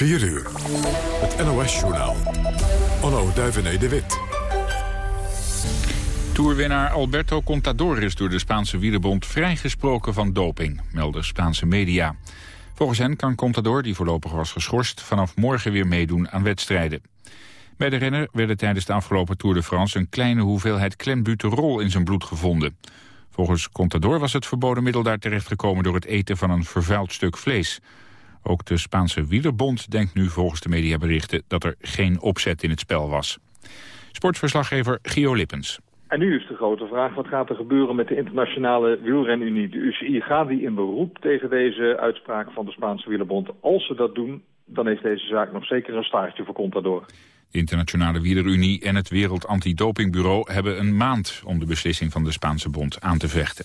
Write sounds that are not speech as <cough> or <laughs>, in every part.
4 uur. Het NOS-journaal. Onno Duivené de Wit. Toerwinnaar Alberto Contador is door de Spaanse wielerbond vrijgesproken van doping, melden Spaanse media. Volgens hen kan Contador, die voorlopig was geschorst, vanaf morgen weer meedoen aan wedstrijden. Bij de renner werden tijdens de afgelopen Tour de France een kleine hoeveelheid klembuterol in zijn bloed gevonden. Volgens Contador was het verboden middel daar terechtgekomen door het eten van een vervuild stuk vlees. Ook de Spaanse wielerbond denkt nu volgens de mediaberichten dat er geen opzet in het spel was. Sportverslaggever Gio Lippens. En nu is de grote vraag, wat gaat er gebeuren met de internationale wielrenunie? De UCI, gaat die in beroep tegen deze uitspraak van de Spaanse wielerbond? Als ze dat doen, dan heeft deze zaak nog zeker een staartje voor Contador. De Internationale Wielerunie en het Wereld Antidopingbureau hebben een maand om de beslissing van de Spaanse bond aan te vechten.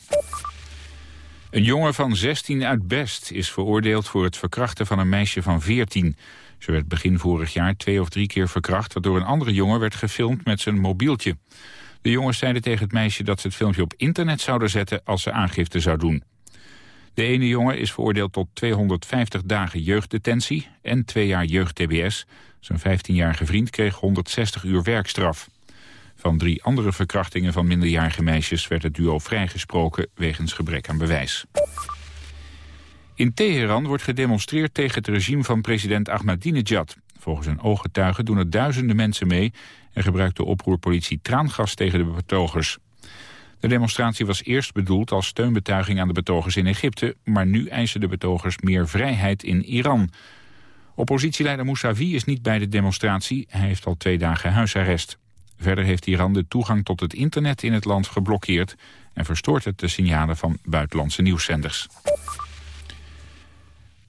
Een jongen van 16 uit Best is veroordeeld voor het verkrachten van een meisje van 14. Ze werd begin vorig jaar twee of drie keer verkracht... waardoor een andere jongen werd gefilmd met zijn mobieltje. De jongens zeiden tegen het meisje dat ze het filmpje op internet zouden zetten... als ze aangifte zou doen. De ene jongen is veroordeeld tot 250 dagen jeugddetentie en twee jaar jeugd-TBS. Zijn 15-jarige vriend kreeg 160 uur werkstraf. Van drie andere verkrachtingen van minderjarige meisjes werd het duo vrijgesproken wegens gebrek aan bewijs. In Teheran wordt gedemonstreerd tegen het regime van president Ahmadinejad. Volgens een ooggetuige doen er duizenden mensen mee en gebruikt de oproerpolitie traangas tegen de betogers. De demonstratie was eerst bedoeld als steunbetuiging aan de betogers in Egypte, maar nu eisen de betogers meer vrijheid in Iran. Oppositieleider Mousavi is niet bij de demonstratie, hij heeft al twee dagen huisarrest. Verder heeft Iran de toegang tot het internet in het land geblokkeerd... en verstoort het de signalen van buitenlandse nieuwszenders.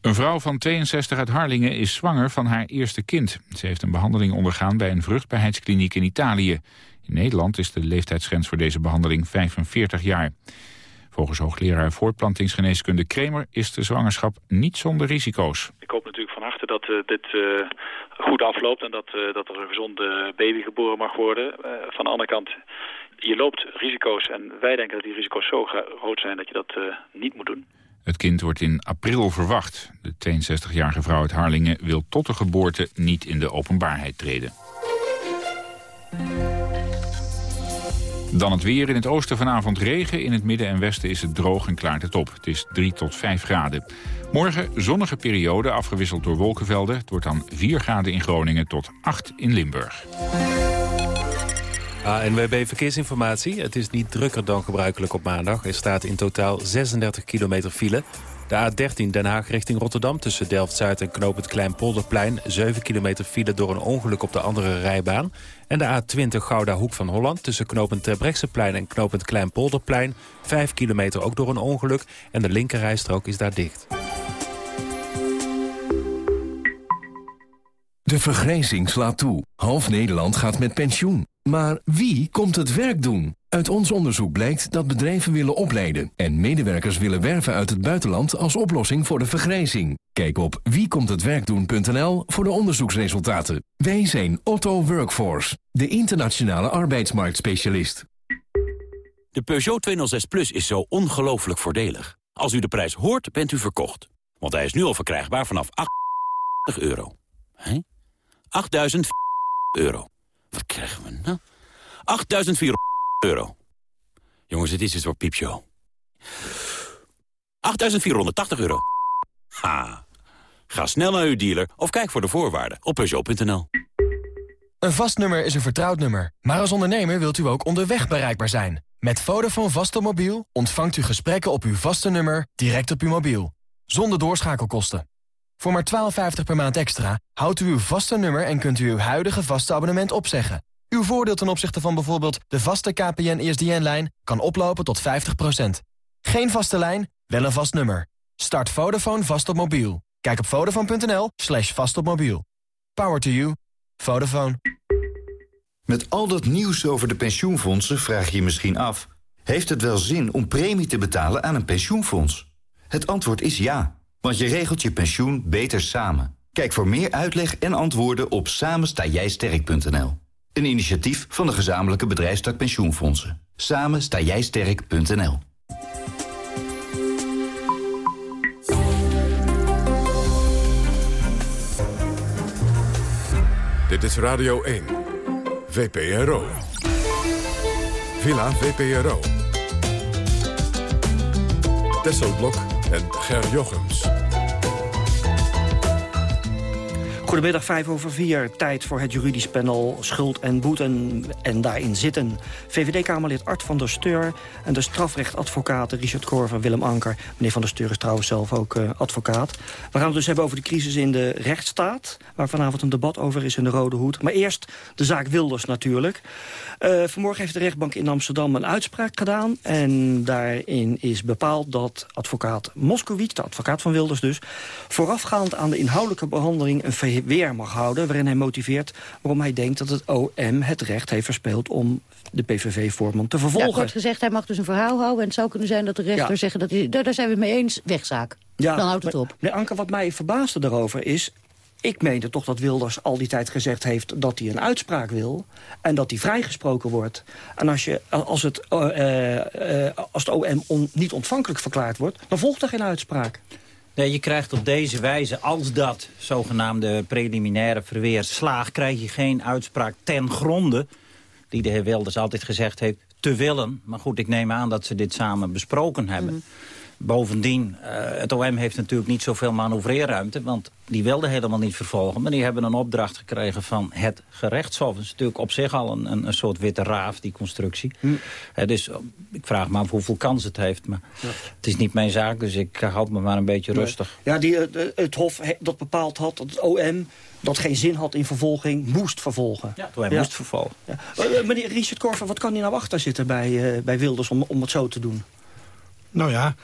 Een vrouw van 62 uit Harlingen is zwanger van haar eerste kind. Ze heeft een behandeling ondergaan bij een vruchtbaarheidskliniek in Italië. In Nederland is de leeftijdsgrens voor deze behandeling 45 jaar. Volgens hoogleraar voortplantingsgeneeskunde Kremer is de zwangerschap niet zonder risico's. Harte dat uh, dit uh, goed afloopt en dat, uh, dat er een gezonde baby geboren mag worden. van de andere kant, je loopt risico's en wij denken dat die risico's zo groot zijn dat je dat niet moet doen. Het kind wordt in april verwacht. De 62-jarige vrouw uit Harlingen wil tot de geboorte niet in de openbaarheid treden. Dan het weer. In het oosten vanavond regen. In het midden en westen is het droog en klaart het op. Het is 3 tot 5 graden. Morgen zonnige periode, afgewisseld door wolkenvelden. Het wordt dan 4 graden in Groningen tot 8 in Limburg. ANWB Verkeersinformatie. Het is niet drukker dan gebruikelijk op maandag. Er staat in totaal 36 kilometer file. De A13 Den Haag richting Rotterdam tussen Delft-Zuid en Knopend Kleinpolderplein. 7 kilometer file door een ongeluk op de andere rijbaan. En de A20 Gouda Hoek van Holland tussen Knopend Terbrechtseplein en Knopend Kleinpolderplein. 5 kilometer ook door een ongeluk en de linkerrijstrook is daar dicht. De vergrijzing slaat toe. Half Nederland gaat met pensioen. Maar wie komt het werk doen? Uit ons onderzoek blijkt dat bedrijven willen opleiden... en medewerkers willen werven uit het buitenland als oplossing voor de vergrijzing. Kijk op wiekomthetwerkdoen.nl voor de onderzoeksresultaten. Wij zijn Otto Workforce, de internationale arbeidsmarktspecialist. De Peugeot 206 Plus is zo ongelooflijk voordelig. Als u de prijs hoort, bent u verkocht. Want hij is nu al verkrijgbaar vanaf 8 <laughs> euro. Hé? 8.000 <laughs> euro. Wat krijgen we nou? 8.400 euro. Jongens, dit is een soort piepshow. 8.480 euro. Ha. Ga snel naar uw dealer of kijk voor de voorwaarden op Peugeot.nl. Een vast nummer is een vertrouwd nummer. Maar als ondernemer wilt u ook onderweg bereikbaar zijn. Met Vodafone Vaste Mobiel ontvangt u gesprekken op uw vaste nummer direct op uw mobiel. Zonder doorschakelkosten. Voor maar 12,50 per maand extra houdt u uw vaste nummer en kunt u uw huidige vaste abonnement opzeggen. Uw voordeel ten opzichte van bijvoorbeeld de vaste KPN-ESDN-lijn kan oplopen tot 50%. Geen vaste lijn, wel een vast nummer. Start Vodafone vast op mobiel. Kijk op vodafone.nl slash vast op mobiel. Power to you. Vodafone. Met al dat nieuws over de pensioenfondsen vraag je je misschien af... heeft het wel zin om premie te betalen aan een pensioenfonds? Het antwoord is ja, want je regelt je pensioen beter samen. Kijk voor meer uitleg en antwoorden op samenstaaijsterk.nl. Een initiatief van de gezamenlijke bedrijfstak pensioenfondsen. Samen sta jij sterk.nl. Dit is Radio 1. VPRO. Villa VPRO. Tesselblok en Ger Jochems. Goedemiddag, 5 over 4. Tijd voor het juridisch panel Schuld en Boeten. En daarin zitten VVD-Kamerlid Art van der Steur... en de strafrechtadvocaat Richard Korver, Willem Anker. Meneer van der Steur is trouwens zelf ook uh, advocaat. We gaan het dus hebben over de crisis in de rechtsstaat... waar vanavond een debat over is in de Rode Hoed. Maar eerst de zaak Wilders natuurlijk. Uh, vanmorgen heeft de rechtbank in Amsterdam een uitspraak gedaan... en daarin is bepaald dat advocaat Moskowitz, de advocaat van Wilders dus... voorafgaand aan de inhoudelijke behandeling een weer mag houden... waarin hij motiveert waarom hij denkt dat het OM het recht heeft verspeeld... om de PVV-voorman te vervolgen. Ja, kort gezegd, hij mag dus een verhaal houden... en het zou kunnen zijn dat de rechter ja. zeggen, dat hij, daar zijn we het mee eens, wegzaak. Ja, Dan houdt het op. Meneer Anker, wat mij verbaasde daarover is... Ik meende toch dat Wilders al die tijd gezegd heeft dat hij een uitspraak wil... en dat hij vrijgesproken wordt. En als, je, als, het, uh, uh, als het OM on, niet ontvankelijk verklaard wordt... dan volgt er geen uitspraak. Je krijgt op deze wijze, als dat zogenaamde preliminaire verweer slaagt... krijg je geen uitspraak ten gronde, die de heer Wilders altijd gezegd heeft, te willen. Maar goed, ik neem aan dat ze dit samen besproken hebben. -hmm. Bovendien, uh, het OM heeft natuurlijk niet zoveel manoeuvreerruimte... want die wilden helemaal niet vervolgen. Maar die hebben een opdracht gekregen van het gerechtshof. Dat is natuurlijk op zich al een, een, een soort witte raaf, die constructie. Hm. Uh, dus ik vraag me af hoeveel kans het heeft. Maar ja. het is niet mijn zaak, dus ik houd me maar een beetje nee. rustig. Ja, die, het hof dat bepaald had dat het OM dat geen zin had in vervolging, moest vervolgen. Ja, ja. moest vervolgen. Ja. Meneer Richard Korver, wat kan hij nou achter zitten bij, bij Wilders om, om het zo te doen? Nou ja,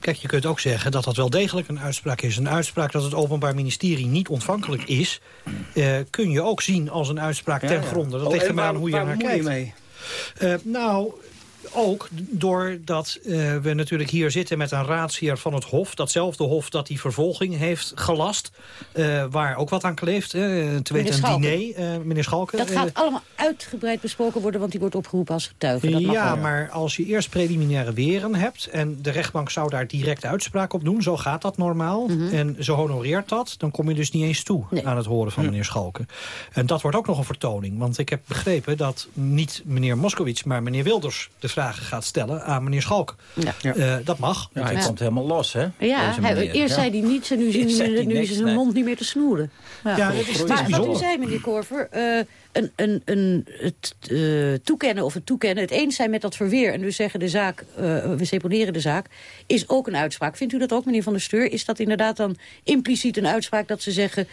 Kijk, je kunt ook zeggen dat dat wel degelijk een uitspraak is. Een uitspraak dat het Openbaar Ministerie niet ontvankelijk is... Uh, kun je ook zien als een uitspraak ja, ten gronde. Dat oh, ligt er maar aan hoe je naar kijkt. Mee? Uh, nou, ook doordat uh, we natuurlijk hier zitten met een raadsheer van het Hof. Datzelfde Hof dat die vervolging heeft gelast. Uh, waar ook wat aan kleeft. Uh, te weten een diner, meneer Schalken. Dat gaat allemaal uitgebreid besproken worden, want die wordt opgeroepen als getuige. Dat ja, maar als je eerst preliminaire weren hebt... en de rechtbank zou daar direct uitspraak op doen, zo gaat dat normaal... Mm -hmm. en zo honoreert dat, dan kom je dus niet eens toe nee. aan het horen van meneer Schalken. En dat wordt ook nog een vertoning, want ik heb begrepen dat niet meneer Moskowitz... maar meneer Wilders de vragen gaat stellen aan meneer Schalk. Ja. Uh, dat mag. Ja, hij ja. komt helemaal los, hè? Ja, hij, eerst zei hij niets en nu, zien we, nu is zijn mond niet meer te snoeren. Ja, ja dat is, maar is wat u zei, meneer Korver... Uh, een, een, een, het uh, toekennen of het toekennen, het eens zijn met dat verweer... en dus zeggen de zaak, we seponeren de zaak, is ook een uitspraak. Vindt u dat ook, meneer Van der Steur? Is dat inderdaad dan impliciet een uitspraak dat ze zeggen...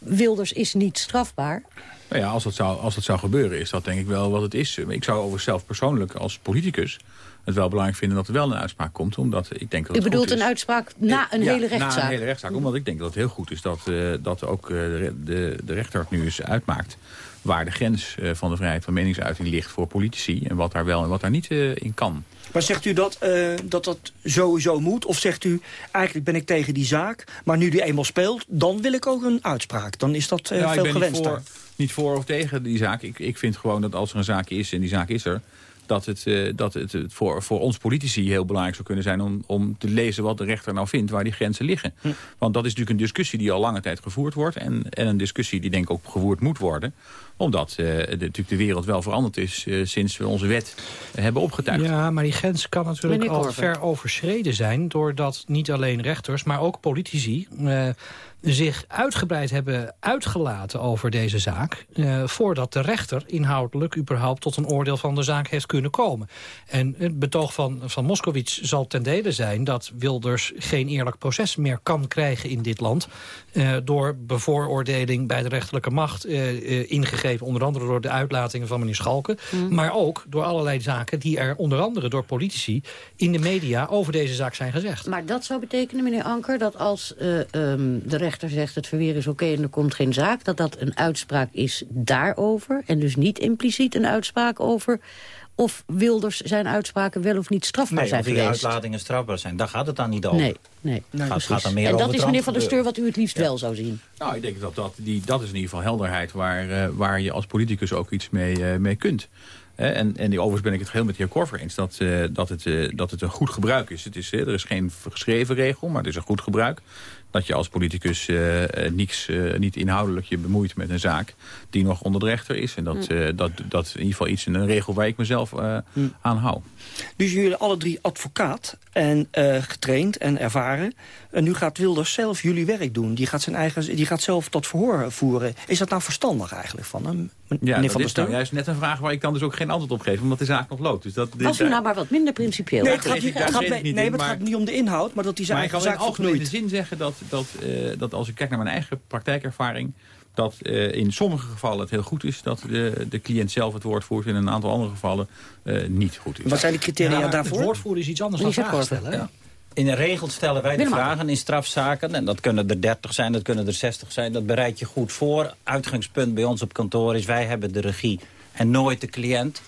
Wilders is niet strafbaar? Nou ja, als dat, zou, als dat zou gebeuren, is dat denk ik wel wat het is. Ik zou over zelf persoonlijk als politicus het wel belangrijk vinden dat er wel een uitspraak komt. Omdat ik denk dat U bedoelt een uitspraak na een ja, hele rechtszaak? na een hele rechtszaak. Omdat ik denk dat het heel goed is dat, uh, dat ook uh, de, de, de rechter het nu eens uitmaakt waar de grens uh, van de vrijheid van meningsuiting ligt voor politici... en wat daar wel en wat daar niet in kan. Maar zegt u dat, uh, dat dat sowieso moet? Of zegt u, eigenlijk ben ik tegen die zaak... maar nu die eenmaal speelt, dan wil ik ook een uitspraak. Dan is dat uh, nou, veel ik ben gewenst. Niet voor, niet voor of tegen die zaak. Ik, ik vind gewoon dat als er een zaak is en die zaak is er dat het, uh, dat het voor, voor ons politici heel belangrijk zou kunnen zijn... Om, om te lezen wat de rechter nou vindt, waar die grenzen liggen. Hm. Want dat is natuurlijk een discussie die al lange tijd gevoerd wordt... en, en een discussie die denk ik ook gevoerd moet worden omdat uh, de, natuurlijk de wereld wel veranderd is uh, sinds we onze wet hebben opgetuigd. Ja, maar die grens kan natuurlijk al ver overschreden zijn... doordat niet alleen rechters, maar ook politici zich uitgebreid hebben uitgelaten over deze zaak... Voordat de rechter inhoudelijk überhaupt tot een oordeel van de zaak heeft kunnen komen. En het betoog van, van Moskowitz zal ten dele zijn... dat Wilders geen eerlijk proces meer kan krijgen in dit land... Door bevooroordeling bij de rechterlijke macht uh, onder andere door de uitlatingen van meneer Schalken... Mm. maar ook door allerlei zaken die er onder andere door politici... in de media over deze zaak zijn gezegd. Maar dat zou betekenen, meneer Anker, dat als um, de rechter zegt het verweer is oké okay en er komt geen zaak... dat dat een uitspraak is daarover en dus niet impliciet een uitspraak over of Wilders zijn uitspraken wel of niet strafbaar nee, zijn of die geweest. uitlatingen strafbaar zijn. Daar gaat het dan niet over. Nee, nee. Het gaat, gaat dan meer en dat is meneer Van der Steur wat u het liefst ja. wel zou zien. Nou, ik denk dat dat, die, dat is in ieder geval helderheid... waar, uh, waar je als politicus ook iets mee, uh, mee kunt. En, en overigens ben ik het geheel met de heer Korver eens dat, uh, dat, het, uh, dat het een goed gebruik is. Het is er is geen geschreven regel, maar het is een goed gebruik. Dat je als politicus niks, niet inhoudelijk je bemoeit met een zaak die nog onder de rechter is. En dat, mm. dat, dat in ieder geval iets, een regel waar ik mezelf mm. aan hou. Dus jullie alle drie advocaat en getraind en ervaren. En nu gaat Wilders zelf jullie werk doen. Die gaat, zijn eigen, die gaat zelf tot verhoor voeren. Is dat nou verstandig eigenlijk van hem? Ja, dat van is nou juist net een vraag waar ik dan dus ook geen antwoord op geef. Omdat de zaak nog loopt. Dus dat, Als u nou maar wat minder principieel... Nee, het gaat, niet, gaat, nee, maar het gaat niet om de inhoud, maar dat die zaak Maar ik kan in algemene zin zeggen dat, dat, uh, dat als ik kijk naar mijn eigen praktijkervaring dat uh, in sommige gevallen het heel goed is dat de, de cliënt zelf het woord voert. In een aantal andere gevallen uh, niet goed is. Wat zijn de criteria ja, daarvoor? Het woordvoeren is iets anders dan vragen stellen. Ja. In de regel stellen wij de vragen in strafzaken. En dat kunnen er 30 zijn, dat kunnen er 60 zijn. Dat bereid je goed voor. Uitgangspunt bij ons op kantoor is wij hebben de regie en nooit de cliënt.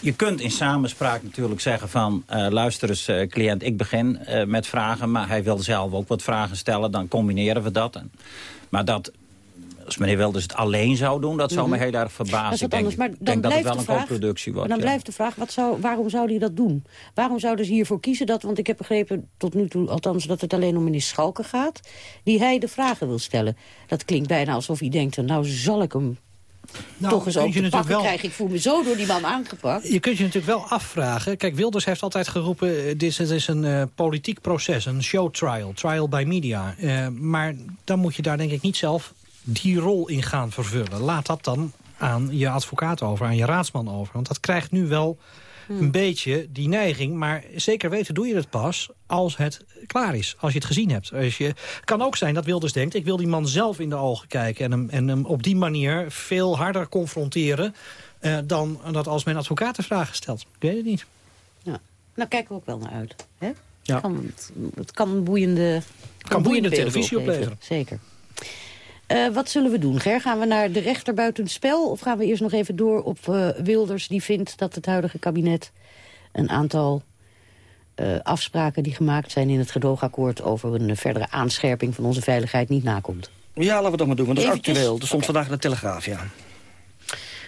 Je kunt in samenspraak natuurlijk zeggen van... Uh, luister eens, uh, cliënt, ik begin uh, met vragen... maar hij wil zelf ook wat vragen stellen, dan combineren we dat. En, maar dat als meneer Wilders het alleen zou doen, dat zou me mhm. heel erg verbazen. Dat is maar dan denk dat het wel een co-productie wordt. Maar dan blijft de vraag, wat zou, waarom zou hij dat doen? Waarom zouden ze hiervoor kiezen? Dat, want ik heb begrepen tot nu toe, althans, dat het alleen om minister Schalken gaat... die hij de vragen wil stellen. Dat klinkt bijna alsof hij denkt, nou zal ik hem nou, toch eens op te pakken wel... krijgen. Ik voel me zo door die man aangepakt. Je kunt je natuurlijk wel afvragen. Kijk, Wilders heeft altijd geroepen... Eh, dit is, is een uh, politiek proces, een show trial. Trial by media. Uh, maar dan moet je daar denk ik niet zelf die rol in gaan vervullen. Laat dat dan aan je advocaat over, aan je raadsman over. Want dat krijgt nu wel hmm. een beetje die neiging. Maar zeker weten doe je het pas als het klaar is. Als je het gezien hebt. Als je, kan ook zijn dat Wilders denkt... ik wil die man zelf in de ogen kijken... en hem, en hem op die manier veel harder confronteren... Uh, dan dat als mijn advocaat de vragen stelt. Ik weet het niet. Ja. Nou kijken we ook wel naar uit. Hè? Ja. Kan, het, kan boeiende, kan, boeiende televisie opleveren. Zeker. Uh, wat zullen we doen, Ger? Gaan we naar de rechter buiten het spel? Of gaan we eerst nog even door op uh, Wilders... die vindt dat het huidige kabinet een aantal uh, afspraken... die gemaakt zijn in het gedoogakkoord... over een verdere aanscherping van onze veiligheid niet nakomt? Ja, laten we dat maar doen, want dat is actueel. Er stond vandaag in de Telegraaf, ja.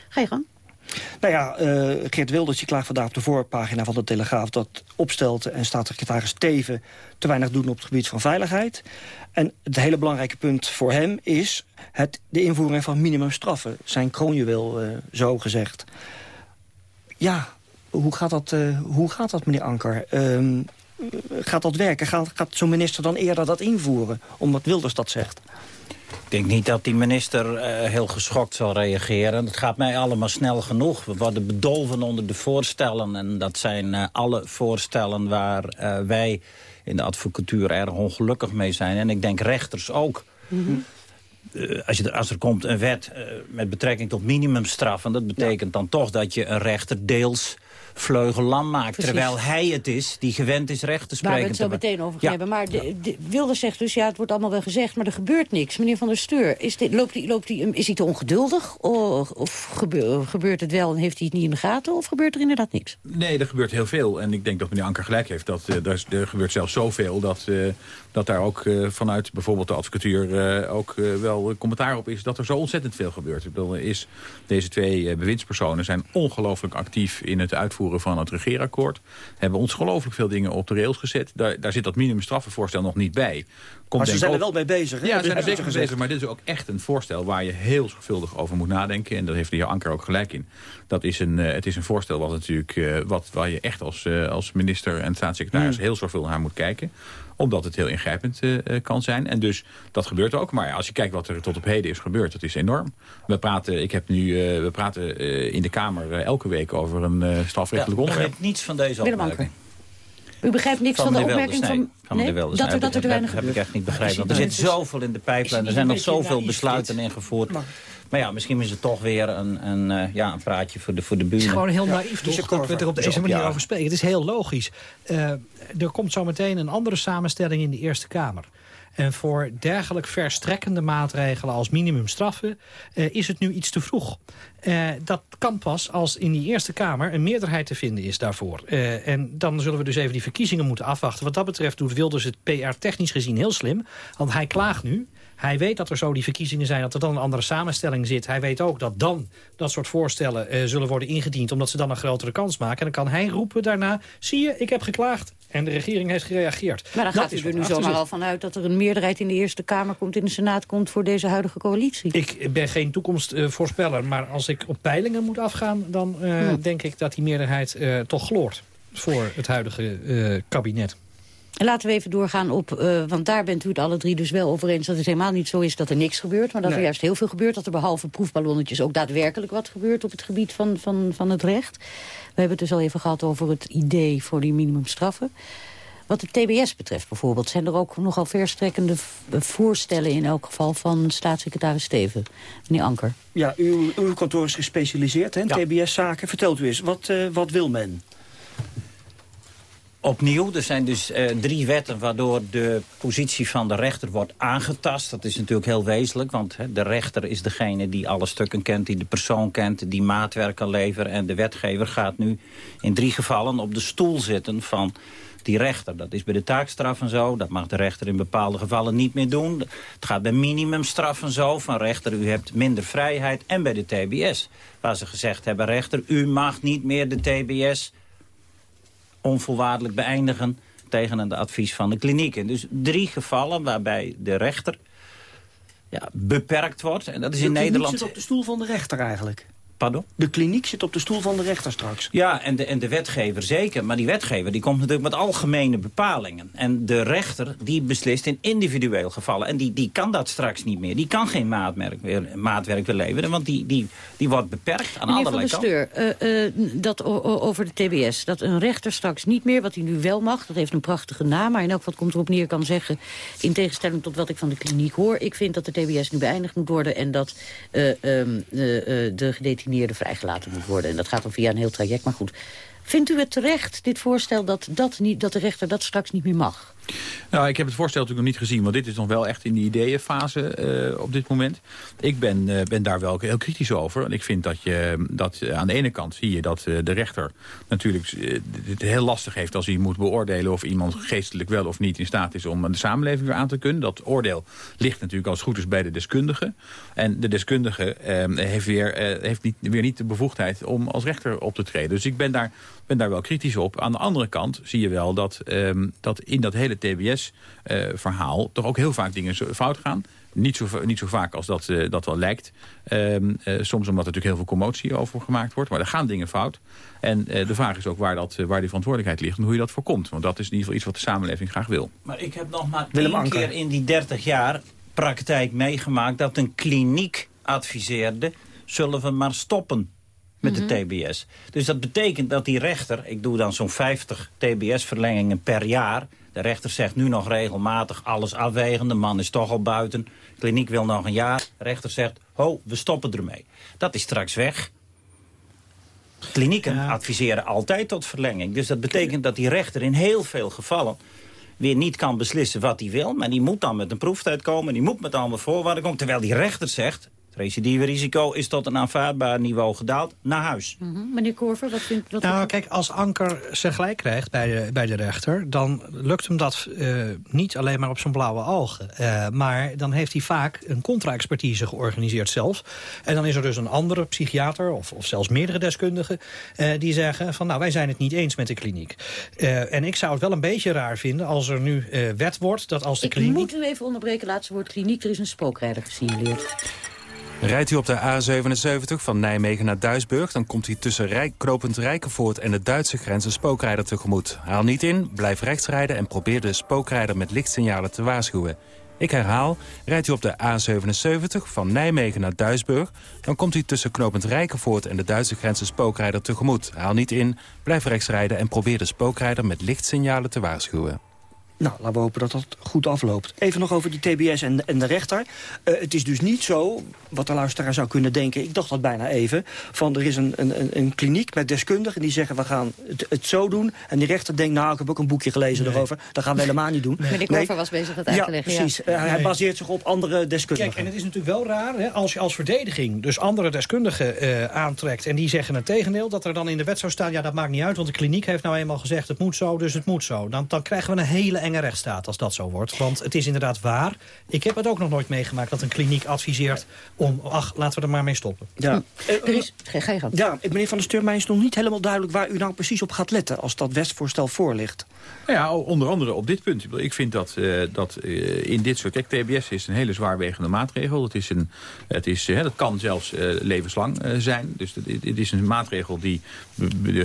Ga je gang. Nou ja, uh, Geert Wilders klaagt vandaag op de voorpagina van de Telegraaf... dat Opstelten en staatssecretaris Teven te weinig doen op het gebied van veiligheid. En het hele belangrijke punt voor hem is het, de invoering van minimumstraffen. Zijn kroonjuwel, uh, zo gezegd. Ja, hoe gaat dat, uh, hoe gaat dat meneer Anker? Uh, gaat dat werken? Gaat, gaat zo'n minister dan eerder dat invoeren? Omdat Wilders dat zegt. Ik denk niet dat die minister uh, heel geschokt zal reageren. Het gaat mij allemaal snel genoeg. We worden bedolven onder de voorstellen. En dat zijn uh, alle voorstellen waar uh, wij in de advocatuur erg ongelukkig mee zijn. En ik denk rechters ook. Mm -hmm. als, je, als er komt een wet met betrekking tot minimumstraf... en dat betekent ja. dan toch dat je een rechter deels vleugellam maakt. Terwijl hij het is die gewend is recht te spreken. Waar we het zo meteen over gaan hebben. Maar de, de, Wilders zegt dus, ja, het wordt allemaal wel gezegd... maar er gebeurt niks. Meneer Van der Steur, is, dit, loopt die, loopt die, is hij te ongeduldig? Of, of gebeurt het wel en heeft hij het niet in de gaten? Of gebeurt er inderdaad niks? Nee, er gebeurt heel veel. En ik denk dat meneer Anker gelijk heeft. Dat, uh, er, er, gebeurt zelfs zoveel dat, uh, dat daar ook uh, vanuit bijvoorbeeld de advocatuur... ook wel commentaar op is dat er zo ontzettend veel gebeurt. Ik bedoel, is, deze twee bewindspersonen zijn ongelooflijk actief in het uitvoeren van het regeerakkoord. Hebben ons ongelooflijk veel dingen op de rails gezet. Daar, daar zit dat minimumstraffenvoorstel nog niet bij. Komt maar ze zijn er wel mee bezig. Hè? Ja, ze zijn er zeker mee bezig. Maar dit is ook echt een voorstel waar je heel zorgvuldig over moet nadenken. En daar heeft de heer Anker ook gelijk in. Dat is een, uh, het is een voorstel wat natuurlijk, uh, wat, waar je echt als, uh, als minister en staatssecretaris hmm. heel zorgvuldig naar moet kijken omdat het heel ingrijpend uh, kan zijn. En dus dat gebeurt ook. Maar als je kijkt wat er tot op heden is gebeurd, dat is enorm. We praten, ik heb nu, uh, we praten uh, in de Kamer elke week over een strafrechtelijk ja, onderwerp. Ik niets van deze opmerking. U begrijpt niks van, van de, de opmerking van... van nee, dat, er, dat er te weinig gebeurt? Dat heb ik echt niet begrepen. Want er zit zoveel in de pijplijn. Er zijn nog zoveel besluiten ingevoerd. Maar ja, misschien is het toch weer een, een, uh, ja, een praatje voor de, voor de buren. Het is gewoon heel naïef ja, toch, dat we er op deze manier over spreken. Het is heel logisch. Uh, er komt zo meteen een andere samenstelling in de Eerste Kamer. En voor dergelijk verstrekkende maatregelen als minimumstraffen... Uh, is het nu iets te vroeg. Uh, dat kan pas als in die Eerste Kamer een meerderheid te vinden is daarvoor. Uh, en dan zullen we dus even die verkiezingen moeten afwachten. Wat dat betreft doet Wilders het PR technisch gezien heel slim. Want hij klaagt nu Hij weet dat er zo die verkiezingen zijn, dat er dan een andere samenstelling zit. Hij weet ook dat dan dat soort voorstellen uh, zullen worden ingediend... omdat ze dan een grotere kans maken. En dan kan hij roepen daarna, zie je, ik heb geklaagd. En de regering heeft gereageerd. Maar dan dat gaat u er nu zomaar al vanuit dat er een meerderheid in de Eerste Kamer komt... in de Senaat komt voor deze huidige coalitie. Ik ben geen toekomstvoorspeller, uh, maar als ik op peilingen moet afgaan... dan uh, hm. denk ik dat die meerderheid toch gloort voor het huidige kabinet. Laten we even doorgaan op, uh, want daar bent u het alle drie dus wel over eens... dat het helemaal niet zo is dat er niks gebeurt... maar dat nee. er juist heel veel gebeurt. Dat er behalve proefballonnetjes ook daadwerkelijk wat gebeurt... op het gebied van, van, van het recht. We hebben het dus al even gehad over het idee voor die minimumstraffen. Wat de TBS betreft bijvoorbeeld... zijn er ook nogal verstrekkende voorstellen in elk geval... van staatssecretaris Steven, meneer Anker. Ja, uw, uw kantoor is gespecialiseerd in ja. TBS-zaken. Vertelt u eens, wat, uh, wat wil men? Opnieuw, er zijn dus uh, drie wetten waardoor de positie van de rechter wordt aangetast. Dat is natuurlijk heel wezenlijk, want de rechter is degene die alle stukken kent... die de persoon kent, die maatwerk kan leveren. En de wetgever gaat nu in drie gevallen op de stoel zitten van die rechter. Dat is bij de taakstraffen zo. Dat mag de rechter in bepaalde gevallen niet meer doen. Het gaat bij minimumstraffen zo. Van rechter, u hebt minder vrijheid. En bij de TBS. Waar ze gezegd hebben, rechter, u mag niet meer de TBS onvoorwaardelijk beëindigen tegen een advies van de klinieken. Dus drie gevallen waarbij de rechter ja, beperkt wordt. En dat is de in Nederland... zit op de stoel van de rechter eigenlijk. Pardon? De kliniek zit op de stoel van de rechter straks. Ja, en de, en de wetgever zeker. Maar die wetgever die komt natuurlijk met algemene bepalingen. En de rechter die beslist in individueel gevallen. En die, die kan dat straks niet meer. Die kan geen maatwerk weer, maatwerk weer leveren. Want die, die, die wordt beperkt aan Meneer allerlei van Steur, uh, uh, dat over de TBS. Dat een rechter straks niet meer, wat hij nu wel mag... dat heeft een prachtige naam, maar in elk geval komt erop neer kan zeggen... in tegenstelling tot wat ik van de kliniek hoor... ik vind dat de TBS nu beëindigd moet worden... en dat uh, um, de gedetineerden vrijgelaten moet worden. En dat gaat dan via een heel traject. Maar goed, vindt u het terecht, dit voorstel, dat, dat, niet, dat de rechter dat straks niet meer mag? Nou, ik heb het voorstel natuurlijk nog niet gezien, want dit is nog wel echt in de ideeënfase uh, op dit moment. Ik ben, uh, ben daar wel heel kritisch over. Ik vind dat je dat uh, aan de ene kant zie je dat de rechter natuurlijk het heel lastig heeft als hij moet beoordelen of iemand geestelijk wel of niet in staat is om de samenleving weer aan te kunnen. Dat oordeel ligt natuurlijk als het goed is bij de deskundige. En de deskundige heeft, weer, heeft niet, weer niet de bevoegdheid om als rechter op te treden. Dus ik ben daar, ben daar wel kritisch op. Aan de andere kant zie je wel dat, um, dat in dat hele TBS-verhaal uh, toch ook heel vaak dingen fout gaan. Niet zo, niet zo vaak als dat, uh, dat wel lijkt. Um, uh, soms omdat er natuurlijk heel veel commotie over gemaakt wordt. Maar er gaan dingen fout. En de vraag is ook waar, dat, waar die verantwoordelijkheid ligt en hoe je dat voorkomt. Want dat is in ieder geval iets wat de samenleving graag wil. Maar ik heb nog maar Willem één Anker. keer in die 30 jaar praktijk meegemaakt... dat een kliniek adviseerde, zullen we maar stoppen met mm -hmm. de TBS. Dus dat betekent dat die rechter, ik doe dan zo'n 50 TBS-verlengingen per jaar... De rechter zegt nu nog regelmatig alles afwegen. De man is toch al buiten. De kliniek wil nog een jaar. De rechter zegt, ho, we stoppen ermee. Dat is straks weg. Klinieken ja. adviseren altijd tot verlenging. Dus dat betekent dat die rechter in heel veel gevallen weer niet kan beslissen wat hij wil. Maar die moet dan met een proeftijd komen. Die moet met allemaal voorwaarden komen. Terwijl die rechter zegt, recidive-risico is tot een aanvaardbaar niveau gedaald naar huis. Mm -hmm. Meneer Korver, wat vindt u? Nou, kijk, als Anker zijn gelijk krijgt bij de, bij de rechter... dan lukt hem dat uh, niet alleen maar op zijn blauwe ogen. Uh, maar dan heeft hij vaak een contra-expertise georganiseerd zelf. En dan is er dus een andere psychiater of, of zelfs meerdere deskundigen... Uh, die zeggen van, nou, wij zijn het niet eens met de kliniek. en ik zou het wel een beetje raar vinden als er nu wet wordt... dat als de ik kliniek... moet u even onderbreken, laatste woord kliniek. Er is een spookrijder gesignaleerd. Rijdt u op de A77 van Nijmegen naar Duisburg... dan komt u tussen Rijk, Kropend Rijkenvoort en de Duitse grens een spookrijder tegemoet. Haal niet in, blijf rechts rijden en probeer de spookrijder met lichtsignalen te waarschuwen. Ik herhaal, rijdt u op de A77 van Nijmegen naar Duisburg... dan komt u tussen Knopend Rijkenvoort en de Duitse grens een spookrijder tegemoet. Haal niet in, blijf rechts rijden en probeer de spookrijder met lichtsignalen te waarschuwen. Nou, laten we hopen dat dat goed afloopt. Even nog over die TBS en, en de rechter. Uh, het is dus niet zo, wat de luisteraar zou kunnen denken... ik dacht dat bijna even, van er is een, een, een kliniek met deskundigen... die zeggen, we gaan het, het, zo doen. En die rechter denkt, nou, ik heb ook een boekje gelezen nee. erover. Dat gaan we helemaal niet doen. Nee. Meneer Korver nee. was bezig het uit te leggen. Ja, precies. Ja. Uh, hij baseert zich op andere deskundigen. Kijk, en het is natuurlijk wel raar, hè, als je als verdediging... dus andere deskundigen uh, aantrekt en die zeggen het tegendeel... dat er dan in de wet zou staan, ja, dat maakt niet uit... want de kliniek heeft nou eenmaal gezegd, het moet zo, dus het moet zo. Dan, dan krijgen we een hele enge rechtsstaat als dat zo wordt. Want het is inderdaad waar. Ik heb het ook nog nooit meegemaakt dat een kliniek adviseert... om, ach, laten we er maar mee stoppen. Ja. Er is, ga je gang. Ja, meneer Van der Steur, mij is nog niet helemaal duidelijk... waar u nou precies op gaat letten als dat wetsvoorstel voor ligt. Nou ja, onder andere op dit punt. Ik vind dat, uh, dat uh, in dit soort... Kijk, TBS is een hele zwaarwegende maatregel. Het, is een, het, is, uh, dat kan zelfs levenslang zijn. Dus het, is een maatregel die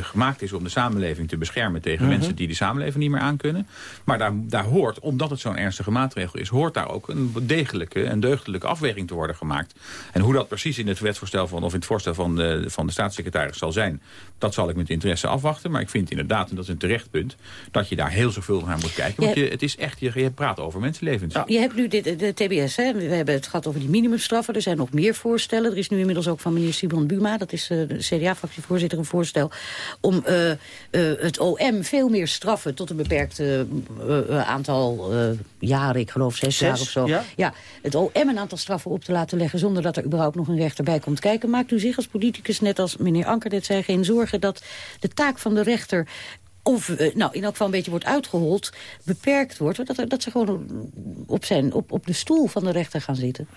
gemaakt is om de samenleving te beschermen... tegen mhm. mensen die de samenleving niet meer aankunnen. Maar daar, daar hoort, omdat het zo'n ernstige maatregel is... hoort daar ook een degelijke en deugdelijke afweging te worden gemaakt. En hoe dat precies in het wetsvoorstel van, of in het voorstel van de, van de staatssecretaris zal zijn... dat zal ik met interesse afwachten. Maar ik vind inderdaad, en dat is een terecht punt... dat je daar heel zorgvuldig naar moet kijken. Want je, het is echt, je, je praat over mensenlevens. je hebt nu dit, de TBS, hè? we hebben het gehad over die minimumstraffen. Er zijn nog meer voorstellen. Er is nu inmiddels ook van meneer Simon Buma, dat is uh, de CDA-fractievoorzitter, een voorstel... om uh, uh, het OM veel meer straffen tot een beperkte aantal jaren, ik geloof zes, jaar of zo. Ja? ja, het OM een aantal straffen op te laten leggen... zonder dat er überhaupt nog een rechter bij komt kijken. Maakt u zich als politicus, net als meneer Anker dit zei... geen zorgen dat de taak van de rechter of eh, nou, in elk geval een beetje wordt uitgehold, beperkt wordt. Dat, dat ze gewoon op, zijn, op, op de stoel van de rechter gaan zitten.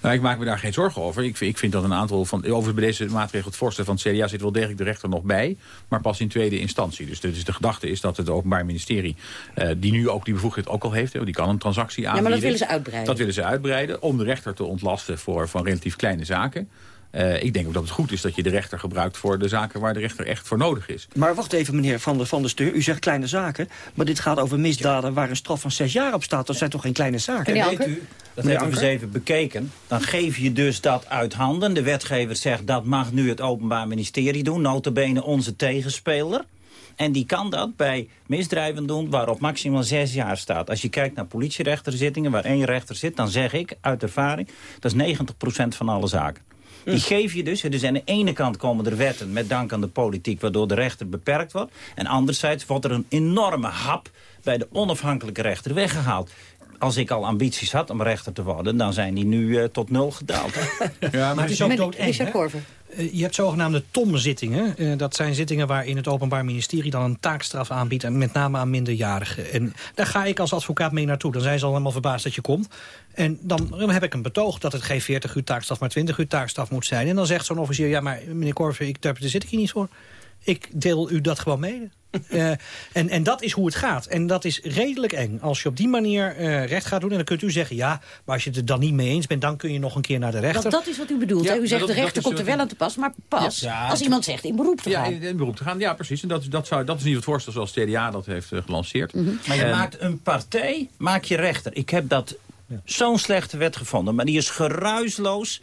Nou, ik maak me daar geen zorgen over. Ik, ik vind dat een aantal van... Overigens bij deze maatregel, het voorstel van het CDA... zit wel degelijk de rechter nog bij, maar pas in tweede instantie. Dus, dus de gedachte is dat het Openbaar Ministerie... Uh, die nu ook die bevoegdheid ook al heeft, die kan een transactie aanbieden. Ja, maar dat willen ze uitbreiden. Dat willen ze uitbreiden, om de rechter te ontlasten voor, van relatief kleine zaken. Uh, ik denk ook dat het goed is dat je de rechter gebruikt voor de zaken waar de rechter echt voor nodig is. Maar wacht even, meneer Van der, van der Steur. U zegt kleine zaken, maar dit gaat over misdaden waar een straf van zes jaar op staat. Dat zijn toch geen kleine zaken? En weet u, dat hebben we eens even bekeken. Dan geef je dus dat uit handen. De wetgever zegt dat mag nu het Openbaar Ministerie doen. Notabene onze tegenspeler. En die kan dat bij misdrijven doen waarop maximaal zes jaar staat. Als je kijkt naar politierechterzittingen waar één rechter zit... dan zeg ik uit ervaring, dat is 90% van alle zaken. Die geef je dus. Dus aan de ene kant komen er wetten met dank aan de politiek... waardoor de rechter beperkt wordt. En anderzijds wordt er een enorme hap bij de onafhankelijke rechter weggehaald als ik al ambities had om rechter te worden... dan zijn die nu uh, tot nul gedaald. <laughs> ja, maar het is ook doodeng, uh, je hebt zogenaamde TOM-zittingen. Uh, dat zijn zittingen waarin het Openbaar Ministerie dan een taakstraf aanbiedt... en met name aan minderjarigen. En daar ga ik als advocaat mee naartoe. Dan zijn ze al helemaal verbaasd dat je komt. En dan heb ik een betoog dat het geen 40 uur taakstraf... maar 20 uur taakstraf moet zijn. En dan zegt zo'n officier... ja, maar meneer Korver, ik, daar zit ik hier niet voor. Ik deel u dat gewoon mee. Uh, <laughs> en, en dat is hoe het gaat. En dat is redelijk eng. Als je op die manier uh, recht gaat doen... en dan kunt u zeggen, ja, maar als je het er dan niet mee eens bent... dan kun je nog een keer naar de rechter. Dat, dat is wat u bedoelt. Ja, u zegt, de rechter komt er wel aan te pas, maar pas ja, als iemand zegt in beroep te gaan. Ja, in beroep te gaan, ja, precies. En dat, dat, zou, dat is niet het voorstel zoals het CDA dat heeft uh, gelanceerd. Mm -hmm. Maar je maakt een partij, maak je rechter. Ik heb dat zo'n slechte wet gevonden, maar die is geruisloos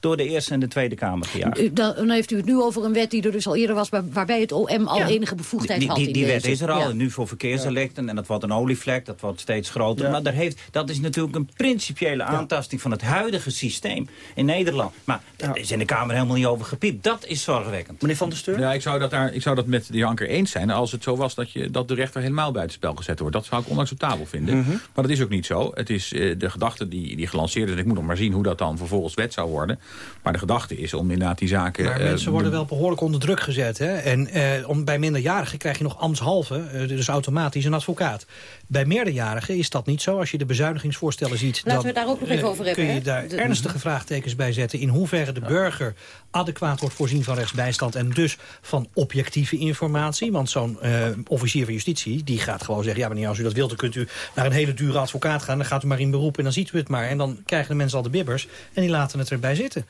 door de Eerste en de Tweede Kamer gejaagd. Dan, heeft u het nu over een wet die er dus al eerder was... waarbij het OM al enige bevoegdheid had. Die, die wet is er al, en nu voor verkeersdelicten. En dat wordt een olievlek, dat wordt steeds groter. Maar daar heeft, dat is natuurlijk een principiële aantasting... van het huidige systeem in Nederland. Maar daar is in de Kamer helemaal niet over gepiept. Dat is zorgwekkend. Meneer Van der Steur? Ja, ik zou dat, daar, ik zou dat met de heer Anker eens zijn... als het zo was dat, je, dat de rechter helemaal buitenspel gezet wordt. Dat zou ik onacceptabel vinden. Mhm. Maar dat is ook niet zo. Het is uh, de gedachte die, die gelanceerd is. En ik moet nog maar zien hoe dat dan vervolgens wet zou worden. Maar de gedachte is om inderdaad die zaken... Maar mensen uh, worden wel behoorlijk onder druk gezet. Hè? En uh, om, bij minderjarigen krijg je nog ambtshalve, uh, dus automatisch een advocaat. Bij meerderjarigen is dat niet zo. Als je de bezuinigingsvoorstellen ziet... Laten dan, we daar ook nog even over hebben. Kun je daar ernstige vraagtekens bij zetten... in hoeverre de burger adequaat wordt voorzien van rechtsbijstand... en dus van objectieve informatie. Want zo'n officier van justitie die gaat gewoon zeggen... ja meneer, als u dat wilt, dan kunt u naar een hele dure advocaat gaan... dan gaat u maar in beroep en dan ziet u het maar. En dan krijgen de mensen al de bibbers en die laten het erbij zitten.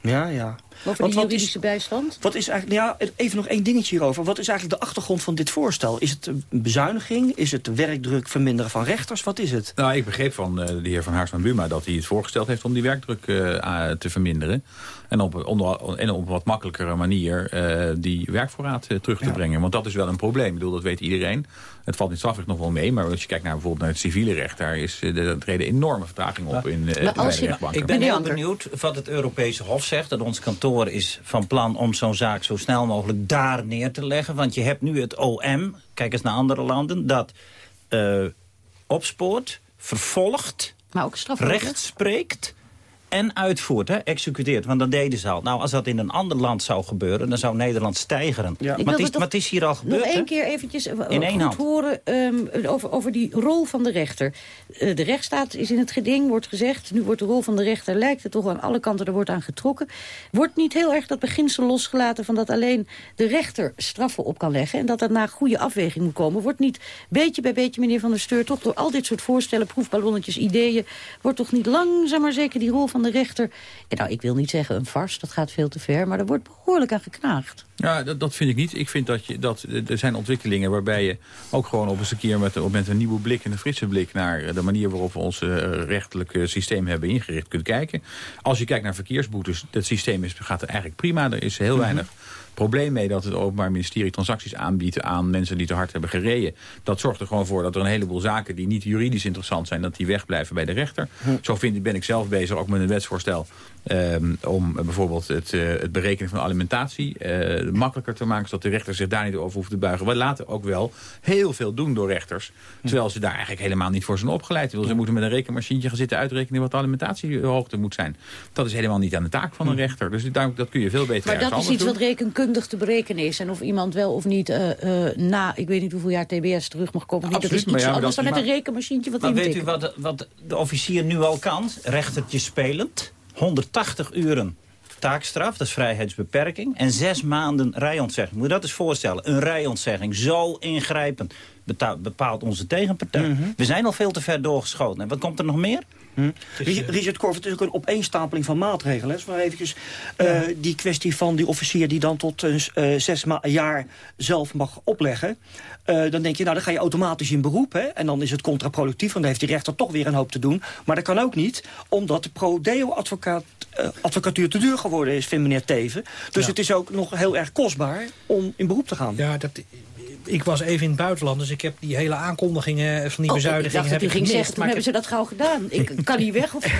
Ja, ja. Over die juridische bijstand? Wat is eigenlijk, ja, even nog één dingetje hierover. Wat is eigenlijk de achtergrond van dit voorstel? Is het een bezuiniging? Is het de werkdruk verminderen van rechters? Wat is het? Nou, ik begreep van uh, de heer Van Haarsman Buma dat hij het voorgesteld heeft om die werkdruk uh, te verminderen. En op, onder, en op een wat makkelijkere manier uh, die werkvoorraad terug te brengen. Want dat is wel een probleem. Ik bedoel, dat weet iedereen. Het valt in strafrecht nog wel mee, maar als je kijkt naar bijvoorbeeld naar het civiele recht... daar is de treden enorme vertraging op in uh, de rechtbanken. Ik ben heel benieuwd wat het Europese Hof zegt. Dat ons kantoor is van plan om zo'n zaak zo snel mogelijk daar neer te leggen. Want je hebt nu het OM, kijk eens naar andere landen... dat uh, opspoort, vervolgt, maar ook recht spreekt en uitvoert, hè, executeert. Want dat deden ze al. Nou, als dat in een ander land zou gebeuren, dan zou Nederland stijgeren. Ja. Maar, het is, maar het is hier al gebeurd. Nog één keer eventjes eh, In één hand. horen ehm, over, over die rol van de rechter. Eh, de rechtsstaat is in het geding, wordt gezegd. Nu wordt de rol van de rechter, lijkt het toch aan alle kanten, er wordt aan getrokken. Wordt niet heel erg dat beginsel losgelaten van dat alleen de rechter straffen op kan leggen... en dat dat na goede afweging moet komen. Wordt niet beetje bij beetje, meneer Van der Steur, toch door al dit soort voorstellen, proefballonnetjes, ideeën... wordt toch niet langzaam maar zeker die rol van de rechter... En nou, ik wil niet zeggen een vars, dat gaat veel te ver... maar er wordt behoorlijk aan geknaagd. Ja, dat, dat vind ik niet. Ik vind dat, je, dat er zijn ontwikkelingen waarbij je ook gewoon op eens een keer met, met een nieuwe blik en een frisse blik naar de manier waarop we ons eh, rechtelijke systeem hebben ingericht kunt kijken. Als je kijkt naar verkeersboetes, het systeem is, gaat er eigenlijk prima. Er is heel weinig probleem mee dat het Openbaar Ministerie transacties aanbiedt aan mensen die te hard hebben gereden. Dat zorgt er gewoon voor dat er een heleboel zaken die niet juridisch interessant zijn, dat die wegblijven bij de rechter. Zo vind, ben ik zelf bezig, ook met een wetsvoorstel, ehm, om bijvoorbeeld het, eh, het berekenen van alimentatie eh, makkelijker te maken, zodat de rechter zich daar niet over hoeft te buigen. We laten ook wel heel veel doen door rechters, terwijl ze daar eigenlijk helemaal niet voor zijn opgeleid. Wil Ze moeten met een rekenmachientje gaan zitten uitrekenen wat de alimentatiehoogte moet zijn. Dat is helemaal niet aan de taak van een rechter. Dus daar, dat kun je veel beter Maar dat is iets wat rekenkundig te berekenen is. En of iemand wel of niet eh, eh, na, ik weet niet hoeveel jaar TBS terug mag komen. Niet, dat is Absoluut, iets maar ja, maar anders dan met een rekenmachientje wat Maar weet u wat, wat de officier nu al kan? Rechtertje spelend. 180 uren taakstraf, dat is vrijheidsbeperking. En zes maanden rijontzegging. Moet je dat eens voorstellen. Een rijontzegging, zo ingrijpend, bepaalt onze tegenpartij. Mhm. We zijn al veel te ver doorgeschoten. En wat komt er nog meer? Richard- Richard Korf, het is ook een opeenstapeling van maatregelen. Dus maar eventjes eh, die kwestie van die officier die dan tot eh, eh, zes jaar zelf mag opleggen. Eh, dan denk je, nou dan ga je automatisch in beroep. Hè? En dan is het contraproductief, want dan heeft die rechter toch weer een hoop te doen. Maar dat kan ook niet, omdat de pro-deo-advocaat eh, advocatuur te duur geworden is, vindt meneer Teven. Dus Ja. het is ook nog heel erg kostbaar om in beroep te gaan. Ja, dat, ik was even in het buitenland, dus ik heb die hele aankondigingen van die Oh, ik bezuinigingen dacht dat heb u ik ging gemist. zeggen, toen maar hebben ze dat gauw gedaan. Ik <laughs> kan niet weg. Of... <laughs>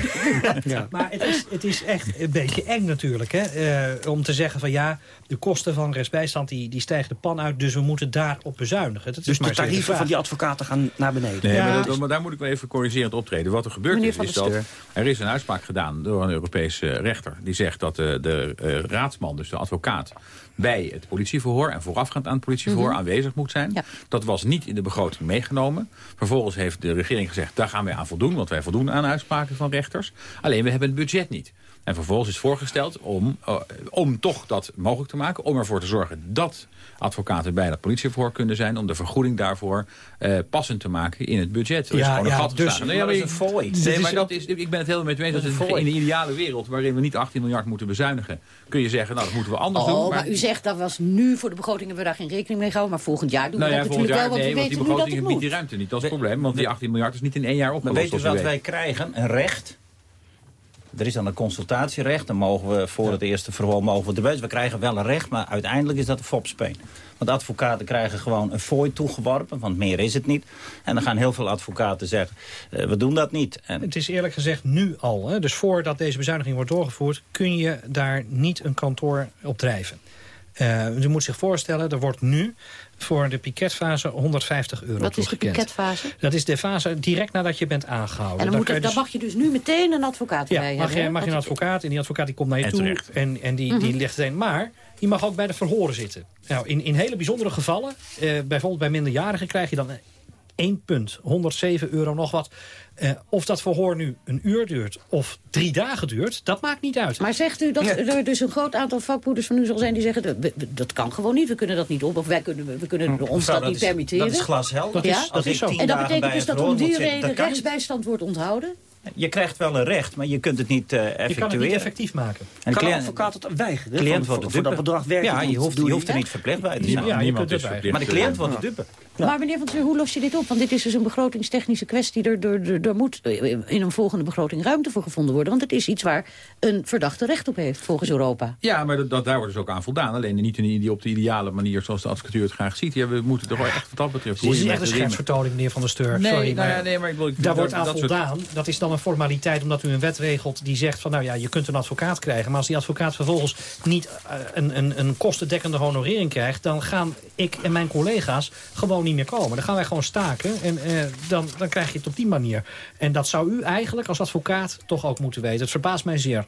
Maar het is, het is echt een beetje eng natuurlijk. Hè? Eh, om te zeggen van ja, de kosten van rechtsbijstand die, die stijgen de pan uit. Dus we moeten daarop bezuinigen. Dat is Dus maar de tarieven van die advocaten gaan naar beneden. Nee, Ja. maar, dat- maar daar moet ik wel even corrigerend optreden. Wat er gebeurd Meneer is, is dat er is een uitspraak gedaan door een Europese rechter. Die zegt dat de, de eh, raadsman, dus de advocaat, bij het politieverhoor en voorafgaand aan het politieverhoor Mhm. aanwezig moet zijn. Dat was niet in de begroting meegenomen. Vervolgens heeft de regering gezegd, daar gaan wij aan voldoen, want wij voldoen aan uitspraken van rechters. Alleen we hebben het budget niet. En vervolgens is voorgesteld om, eh, om toch dat mogelijk te maken, om ervoor te zorgen dat advocaten bij dat politieverhoor kunnen zijn, om de vergoeding daarvoor eh, passend te maken in het budget. Er is Ja, gewoon een ja, gat dus- maar dat is een fooi. Nee, Dit maar is- dat is, ik ben het helemaal met u eens. Dat is in de ideale wereld, waarin we niet 18 miljard moeten bezuinigen, kun je zeggen, nou dat moeten we anders doen. Oh, maar u zegt dat was nu voor de begroting hebben we daar geen rekening mee gehouden. Maar volgend jaar doen nou we ja, dat natuurlijk jaar, wel, want nee, we want die weten nu dat begroting het biedt die ruimte niet. Dat is het probleem, want die 18 miljard is niet in één jaar Maar opgelost. weet u wat wij krijgen? Een recht. Er is dan een consultatierecht. Dan mogen we voor het eerste verhoor mogen we. Dus we krijgen wel een recht, maar uiteindelijk is dat een fopspeen. Want advocaten krijgen gewoon een fooi toegeworpen, want meer is het niet. En dan gaan heel veel advocaten zeggen, eh, we doen dat niet. En Het is eerlijk gezegd nu al. Hè? Dus voordat deze bezuiniging wordt doorgevoerd... kun je daar niet een kantoor op drijven. Eh, u moet zich voorstellen, er wordt nu voor de piketfase 150 euro Wat is de piketfase? Dat is de fase direct nadat je bent aangehouden. En dan, moet het, dan dus- mag je dus nu meteen een advocaat ja, bij mag hebben. je, mag je een advocaat en die advocaat die komt naar je En toe terecht. en, en die, Mhm. die legt het een. Maar die mag ook bij de verhoren zitten. Nou, in, in hele bijzondere gevallen, eh, bijvoorbeeld bij minderjarigen krijg je dan één punt, 107 euro nog wat. Eh, of dat verhoor nu een uur duurt of drie dagen duurt, dat maakt niet uit. Maar zegt u dat er dus een groot aantal vakbroeders van u zal zijn die zeggen... dat- dat kan gewoon niet, we kunnen dat niet op. Of wij kunnen, we kunnen ons Mevrouw, dat dat niet is- permitteren. dat is glashelder. Dat Ja? is, dat is zo. tien En dat betekent dus dat om die reden rechtsbijstand wordt onthouden? Je krijgt wel een recht, maar je kunt het niet eh Je kan het niet effectueren. effectiënt maken. En de kan een cliënt, advocaat het weigeren? cliënt wordt de voor dat bedrag werkt Ja, je hoeft, je hoeft er niet, verplicht bij te Ja, zijn. je kunt. Maar de cliënt wordt de dupe. Maar meneer Van Zeur, hoe los je dit op? Want dit is dus een begrotingstechnische kwestie. Er, er, er, er moet eh, in een volgende begroting ruimte voor gevonden worden. Want het is iets waar een verdachte recht op heeft, volgens Europa. Ja, maar dat, dat, daar wordt dus ook aan voldaan. Alleen niet in die, op de ideale manier zoals de advocatuur het graag ziet. Ja, we moeten toch wel echt wat dat betreft... Het is echt een schetsvertoning, meneer Van der Steur. Nee, Sorry, nou ja, maar nee, maar ik daar dat- wordt aan dat soort- voldaan. Dat is dan een formaliteit omdat u een wet regelt die zegt van nou ja, je kunt een advocaat krijgen. Maar als die advocaat vervolgens niet uh, een, een, een kostendekkende honorering krijgt, dan gaan ik en mijn collega's gewoon niet meer komen. Dan gaan wij gewoon staken en uh, dan, dan krijg je het op die manier. En dat zou u eigenlijk als advocaat toch ook moeten weten. Het verbaast mij zeer.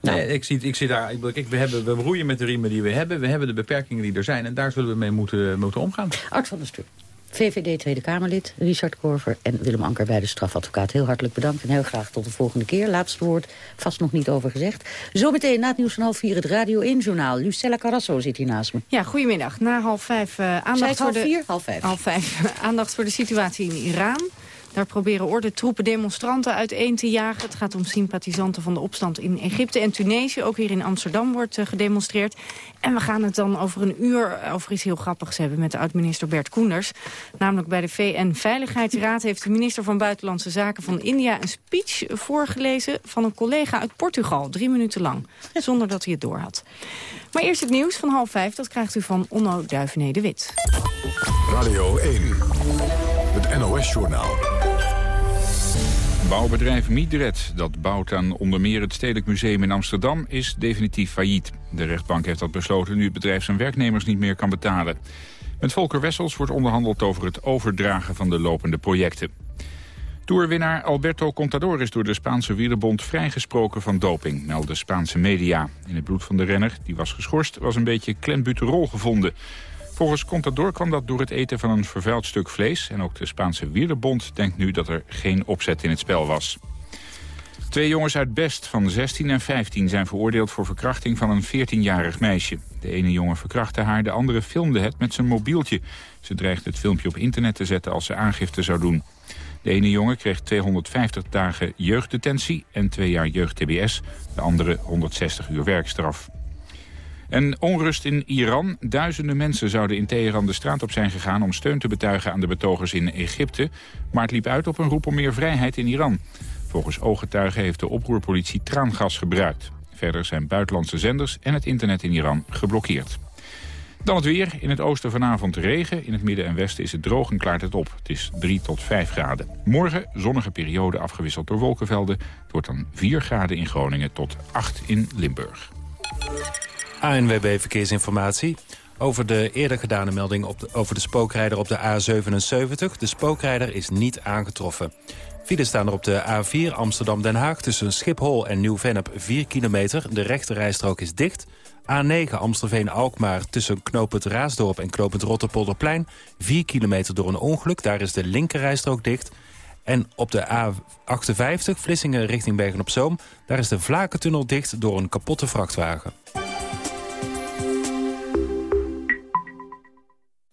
Nou. Nee, ik, zie, ik zie daar, ik, we, hebben, we roeien met de riemen die we hebben. We hebben de beperkingen die er zijn. En daar zullen we mee moeten, moeten omgaan. Art van der Stuk. VVD Tweede Kamerlid, Richard Korver en Willem Anker bij de strafadvocaat. Heel hartelijk bedankt en heel graag tot de volgende keer. Laatste woord, vast nog niet over gezegd. Zometeen na het nieuws van half vier het Radio 1-journaal. Lucella Carrasso zit hier naast me. Ja, goedemiddag. Na half vijf uh, aandacht voor de... vier? Half vijf. Half vijf. <laughs> aandacht voor de situatie in Iran. Daar proberen ordentroepen demonstranten uiteen te jagen. Het gaat om sympathisanten van de opstand in Egypte en Tunesië. Ook hier in Amsterdam wordt uh, gedemonstreerd. En we gaan het dan over een uur over iets heel grappigs hebben... met de oud-minister Bert Koenders. Namelijk bij de VN-veiligheidsraad heeft de minister van Buitenlandse Zaken van India... een speech voorgelezen van een collega uit Portugal. Drie minuten lang, <laughs> zonder dat hij het doorhad. Maar eerst het nieuws van half vijf. Dat krijgt u van Onno Duivenede-Wit. Radio 1. Het NOS-journaal. Bouwbedrijf Midred, dat bouwt aan onder meer het Stedelijk Museum in Amsterdam, is definitief failliet. De rechtbank heeft dat besloten nu het bedrijf zijn werknemers niet meer kan betalen. Met Volker Wessels wordt onderhandeld over het overdragen van de lopende projecten. Toerwinnaar Alberto Contador is door de Spaanse wielerbond vrijgesproken van doping, melden Spaanse media. In het bloed van de renner, die was geschorst, was een beetje klembuterol gevonden. Volgens Contador kwam dat door het eten van een vervuild stuk vlees. En ook de Spaanse wielerbond denkt nu dat er geen opzet in het spel was. Twee jongens uit Best van 16 en 15 zijn veroordeeld voor verkrachting van een 14-jarig meisje. De ene jongen verkrachtte haar, de andere filmde het met zijn mobieltje. Ze dreigde het filmpje op internet te zetten als ze aangifte zou doen. De ene jongen kreeg 250 dagen jeugddetentie en twee jaar jeugd-TBS. De andere 160 uur werkstraf. En onrust in Iran. Duizenden mensen zouden in Teheran de straat op zijn gegaan... om steun te betuigen aan de betogers in Egypte. Maar het liep uit op een roep om meer vrijheid in Iran. Volgens ooggetuigen heeft de oproerpolitie traangas gebruikt. Verder zijn buitenlandse zenders en het internet in Iran geblokkeerd. Dan het weer. In het oosten vanavond regen. In het midden en westen is het droog en klaart het op. Het is 3 tot 5 graden. Morgen zonnige periode afgewisseld door wolkenvelden. Het wordt dan 4 graden in Groningen tot 8 in Limburg. ANWB Verkeersinformatie. Over de eerder gedane melding op over de spookrijder op de A77. De spookrijder is niet aangetroffen. Files staan er op de A4 Amsterdam-Den Haag... tussen Schiphol en Nieuw-Vennep 4 kilometer. De rechte rijstrook is dicht. A9 Amstelveen-Alkmaar tussen knooppunt Raasdorp en knooppunt Rotterpolderplein. 4 kilometer door een ongeluk. Daar is de linkerrijstrook dicht. En op de A58 Vlissingen richting Bergen-op-Zoom... daar is de Vlakentunnel dicht door een kapotte vrachtwagen.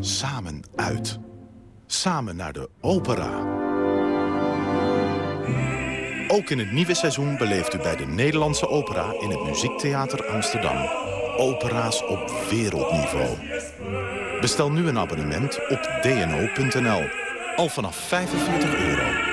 Samen uit. Samen naar de opera. Ook in het nieuwe seizoen beleeft u bij de Nederlandse Opera... in het Muziektheater Amsterdam. Opera's op wereldniveau. Bestel nu een abonnement op dno.nl. Al vanaf 45 euro.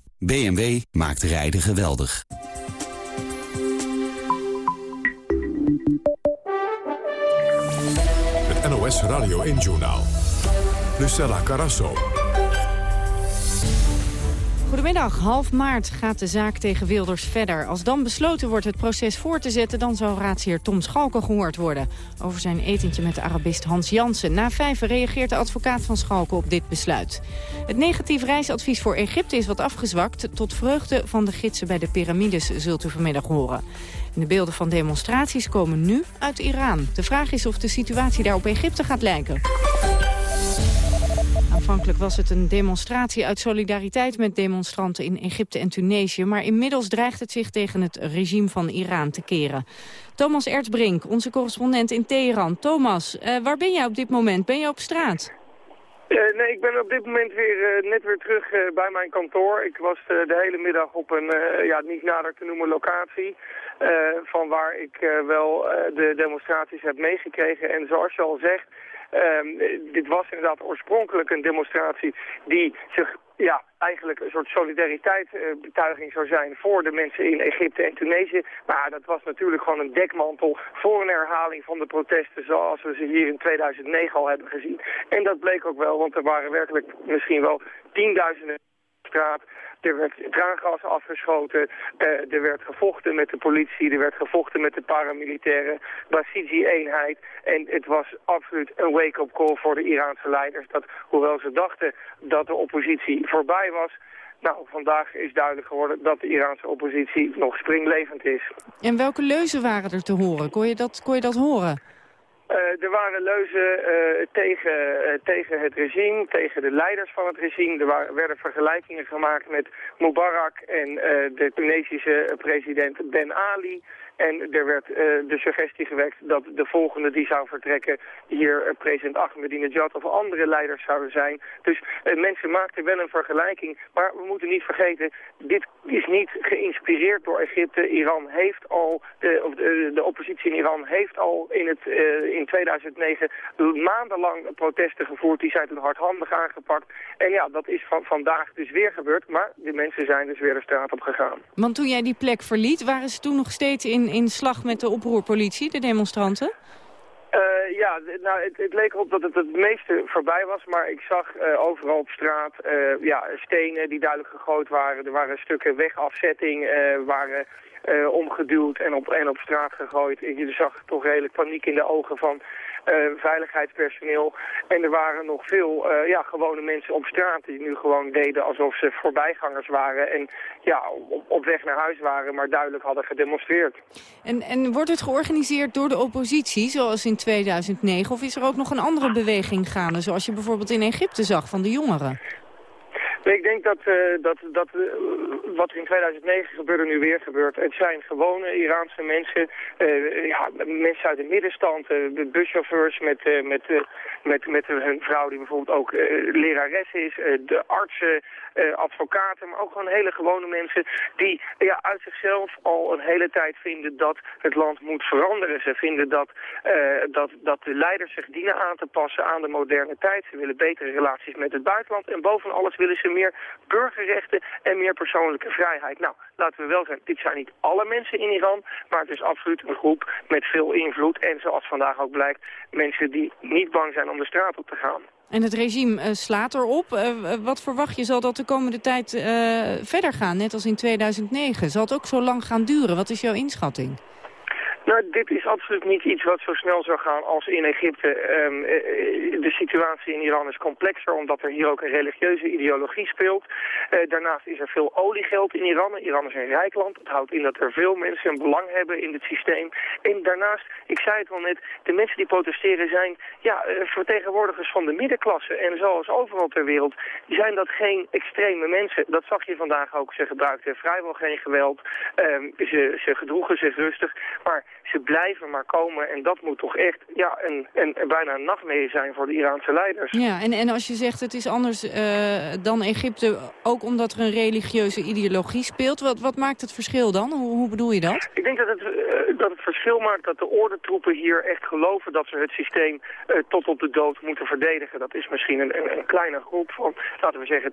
BMW maakt rijden geweldig. Het NOS Radio 1 Journaal. Lucella Carasso. Goedemiddag. Half maart gaat de zaak tegen Wilders verder. Als dan besloten wordt het proces voor te zetten... dan zou raadsheer Tom Schalken gehoord worden. Over zijn etentje met de Arabist Hans Jansen. Na vijf reageert de advocaat van Schalken op dit besluit. Het negatief reisadvies voor Egypte is wat afgezwakt. Tot vreugde van de gidsen bij de piramides zult u vanmiddag horen. de beelden van demonstraties komen nu uit Iran. De vraag is of de situatie daar op Egypte gaat lijken. Aanvankelijk was het een demonstratie uit solidariteit met demonstranten in Egypte en Tunesië. Maar inmiddels dreigt het zich tegen het regime van Iran te keren. Thomas Ertbrink, onze correspondent in Teheran. Thomas, uh, waar ben jij op dit moment? Ben je op straat? Uh, nee, ik ben op dit moment weer uh, net weer terug bij mijn kantoor. Ik was de hele middag op een ja, niet nader te noemen locatie. van waar ik wel de demonstraties heb meegekregen. En zoals je al zegt, dit was inderdaad oorspronkelijk een demonstratie die zich ja, eigenlijk een soort solidariteitsbetuiging zou zijn voor de mensen in Egypte en Tunesië. Maar dat was natuurlijk gewoon een dekmantel voor een herhaling van de protesten zoals we ze hier in 2009 al hebben gezien. En dat bleek ook wel, want er waren werkelijk misschien wel tienduizenden straat. Er werd traangas afgeschoten, uh, er werd gevochten met de politie, er werd gevochten met de paramilitaire Basiji-eenheid. En het was absoluut een wake-up call voor de Iraanse leiders. Dat hoewel ze dachten dat de oppositie voorbij was, nou, vandaag is duidelijk geworden dat de Iraanse oppositie nog springlevend is. En welke leuzen waren er te horen? Kon je dat, kon je dat horen? Uh, er waren leuzen uh, tegen, uh, tegen het regime, tegen de leiders van het regime. Er werden vergelijkingen gemaakt met Mubarak en de Tunesische president Ben Ali. En er werd uh, de suggestie gewekt dat de volgende die zou vertrekken hier uh, president Ahmadinejad of andere leiders zouden zijn. Dus uh, mensen maakten wel een vergelijking. Maar we moeten niet vergeten, dit is niet geïnspireerd door Egypte. Iran heeft al, de, de oppositie in Iran heeft al in, het, in 2009 maandenlang protesten gevoerd. Die zijn toen hardhandig aangepakt. En ja, dat is van, vandaag dus weer gebeurd. Maar de mensen zijn dus weer de straat op gegaan. Want toen jij die plek verliet, waren ze toen nog steeds in in slag met de oproerpolitie, de demonstranten? Uh, ja, nou, het, het, leek erop dat het het meeste voorbij was, maar ik zag uh, overal op straat uh, ja, stenen die duidelijk gegooid waren. Er waren stukken wegafzetting, waren omgeduwd en op, en op straat gegooid. Je zag toch redelijk paniek in de ogen van veiligheidspersoneel. En er waren nog veel uh, ja, gewone mensen op straat die nu gewoon deden alsof ze voorbijgangers waren. En ja, op, op weg naar huis waren, maar duidelijk hadden gedemonstreerd. En, en wordt het georganiseerd door de oppositie, zoals in 2009? Of is er ook nog een andere beweging gaande, zoals je bijvoorbeeld in Egypte zag van de jongeren? ik denk dat, uh, dat, dat uh, wat er in 2009 gebeurde nu weer gebeurt. Het zijn gewone Iraanse mensen, uh, ja, mensen uit de middenstand, buschauffeurs met, met, met, met hun vrouw die bijvoorbeeld ook lerares is, de artsen, advocaten, maar ook gewoon hele gewone mensen die ja, uit zichzelf al een hele tijd vinden dat het land moet veranderen. Ze vinden dat, dat, dat de leiders zich dienen aan te passen aan de moderne tijd. Ze willen betere relaties met het buitenland en boven alles willen ze meer burgerrechten en meer persoonlijke vrijheid. Nou, laten we wel zijn, dit zijn niet alle mensen in Iran, maar het is absoluut een groep met veel invloed. En zoals vandaag ook blijkt, mensen die niet bang zijn om de straat op te gaan. En het regime uh, slaat erop. Uh, wat verwacht je, zal dat de komende tijd uh, verder gaan, net als in 2009? Zal het ook zo lang gaan duren? Wat is jouw inschatting? Nou, dit is absoluut niet iets wat zo snel zou gaan als in Egypte. Um, de situatie in Iran is complexer, omdat er hier ook een religieuze ideologie speelt. Uh, daarnaast is er veel oliegeld in Iran. Iran is een rijk land. Dat houdt in dat er veel mensen een belang hebben in het systeem. En daarnaast, ik zei het al net, de mensen die protesteren zijn ja, vertegenwoordigers van de middenklasse. En zoals overal ter wereld zijn dat geen extreme mensen. Dat zag je vandaag ook. Ze gebruikten vrijwel geen geweld. Um, ze, ze gedroegen zich rustig. Maar ze blijven maar komen. En dat moet toch echt ja, een, een, bijna een nachtmerrie zijn voor de Iraanse leiders. Ja, en, en als je zegt het is anders uh, dan Egypte, ook omdat er een religieuze ideologie speelt. Wat, wat maakt het verschil dan? Hoe, hoe bedoel je dat? Ik denk dat het, uh, dat het verschil maakt dat de ordentroepen hier echt geloven dat ze het systeem uh, tot op de dood moeten verdedigen. Dat is misschien een, een, kleine groep van, laten we zeggen,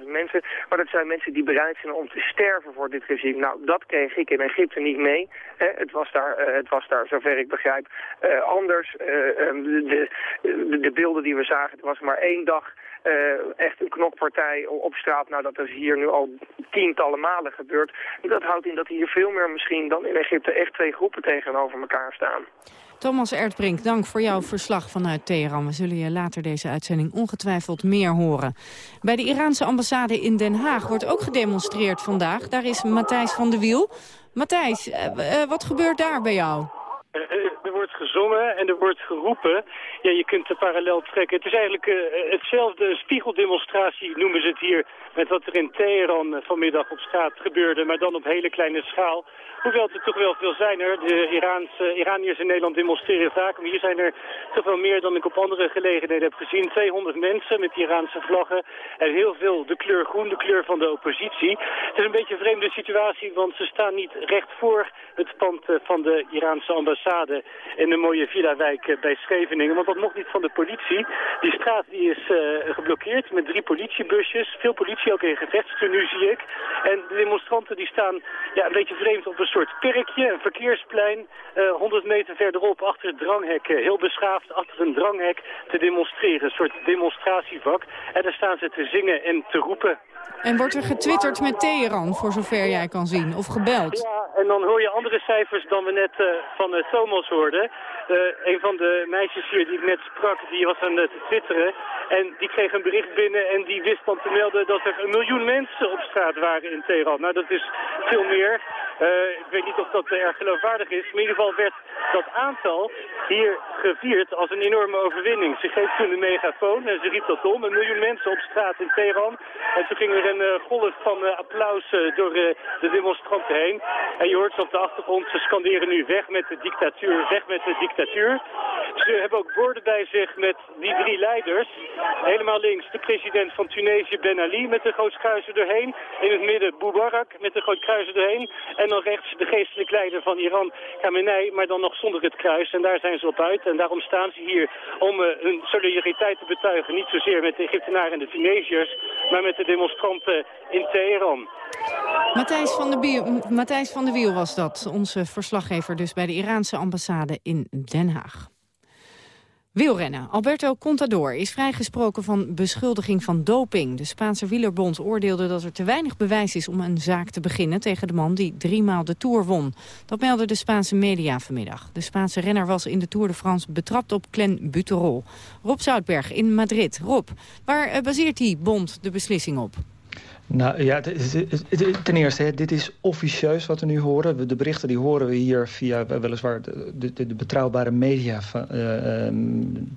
200.000 mensen. Maar dat zijn mensen die bereid zijn om te sterven voor dit regime. Nou, dat kreeg ik in Egypte niet mee. het was daar uh, het was daar, zover ik begrijp, uh, anders. Uh, de, de, de, beelden die we zagen, het was maar één dag echt een knokpartij op straat. Nou, dat is hier nu al tientallen malen gebeurd. Dat houdt in dat hier veel meer misschien dan in Egypte echt twee groepen tegenover elkaar staan. Thomas Erdbrink, dank voor jouw verslag vanuit Teheran. We zullen je later deze uitzending ongetwijfeld meer horen. Bij de Iraanse ambassade in Den Haag wordt ook gedemonstreerd vandaag. Daar is Matthijs van de Wiel. Matthijs, uh, wat gebeurt daar bij jou? Er wordt gezongen en er wordt geroepen. Ja, je kunt de parallel trekken. Het is eigenlijk uh, hetzelfde spiegeldemonstratie, noemen ze het hier... met wat er in Teheran vanmiddag op straat gebeurde, maar dan op hele kleine schaal. Hoewel er toch wel veel zijn er. De Iraanse, Iraniërs in Nederland demonstreren vaak. Maar hier zijn er toch wel meer dan ik op andere gelegenheden heb gezien. 200 mensen met Iraanse vlaggen. En heel veel de kleur groen, de kleur van de oppositie. Het is een beetje een vreemde situatie, want ze staan niet recht voor het pand eh, van de Iraanse ambassade in de mooie villa-wijk eh, bij Scheveningen. Want dat mocht niet van de politie. Die straat die is uh, geblokkeerd met drie politiebusjes. Veel politie ook in gevechtstenu zie ik. En de demonstranten die staan ja, een beetje vreemd op een soort perkje, een verkeersplein. Uh, 100 meter verderop achter het dranghek, heel beschaafd achter een dranghek te demonstreren. Een soort demonstratievak. En daar staan ze te zingen en te roepen. En wordt er getwitterd met Teheran, voor zover jij kan zien, of gebeld? Ja, en dan hoor je andere cijfers dan we net uh, van uh, Thomas hoorden. Uh, een van de meisjes hier die ik net sprak, die was aan het twitteren. En die kreeg een bericht binnen en die wist dan te melden dat er een miljoen mensen op straat waren in Teheran. Nou, dat is veel meer. Ik weet niet of dat erg geloofwaardig is. Maar in ieder geval werd dat aantal hier gevierd als een enorme overwinning. Ze geeft toen de megafoon en ze riep dat om. Een miljoen mensen op straat in Teheran. En toen ging er een uh, golf van applaus door de demonstranten heen. En je hoort ze op de achtergrond, ze scanderen nu weg met de dictatuur, weg met de dictatuur. Ze hebben ook woorden bij zich met die drie leiders. Helemaal links de president van Tunesië, Ben Ali, met de groot kruis er doorheen. In het midden Mubarak met de groot kruis er doorheen. En dan rechts de geestelijke leider van Iran, Khamenei, maar dan nog zonder het kruis. En daar zijn ze op uit. En daarom staan ze hier om hun solidariteit te betuigen. Niet zozeer met de Egyptenaren en de Tunesiërs, maar met de demonstranten in Teheran. Matthijs van, de Matthijs van der Wiel was dat, onze verslaggever dus bij de Iraanse ambassade in Den Haag. Wielrennen. Alberto Contador is vrijgesproken van beschuldiging van doping. De Spaanse wielerbond oordeelde dat er te weinig bewijs is om een zaak te beginnen tegen de man die driemaal de Tour won. Dat meldde de Spaanse media vanmiddag. De Spaanse renner was in de Tour de France betrapt op Clen Buterol. Rob Zoutberg in Madrid. Rob, waar baseert die bond de beslissing op? Nou ja, ten eerste, dit is officieus wat we nu horen. De berichten die horen we hier via weliswaar de, de, de betrouwbare media van uh,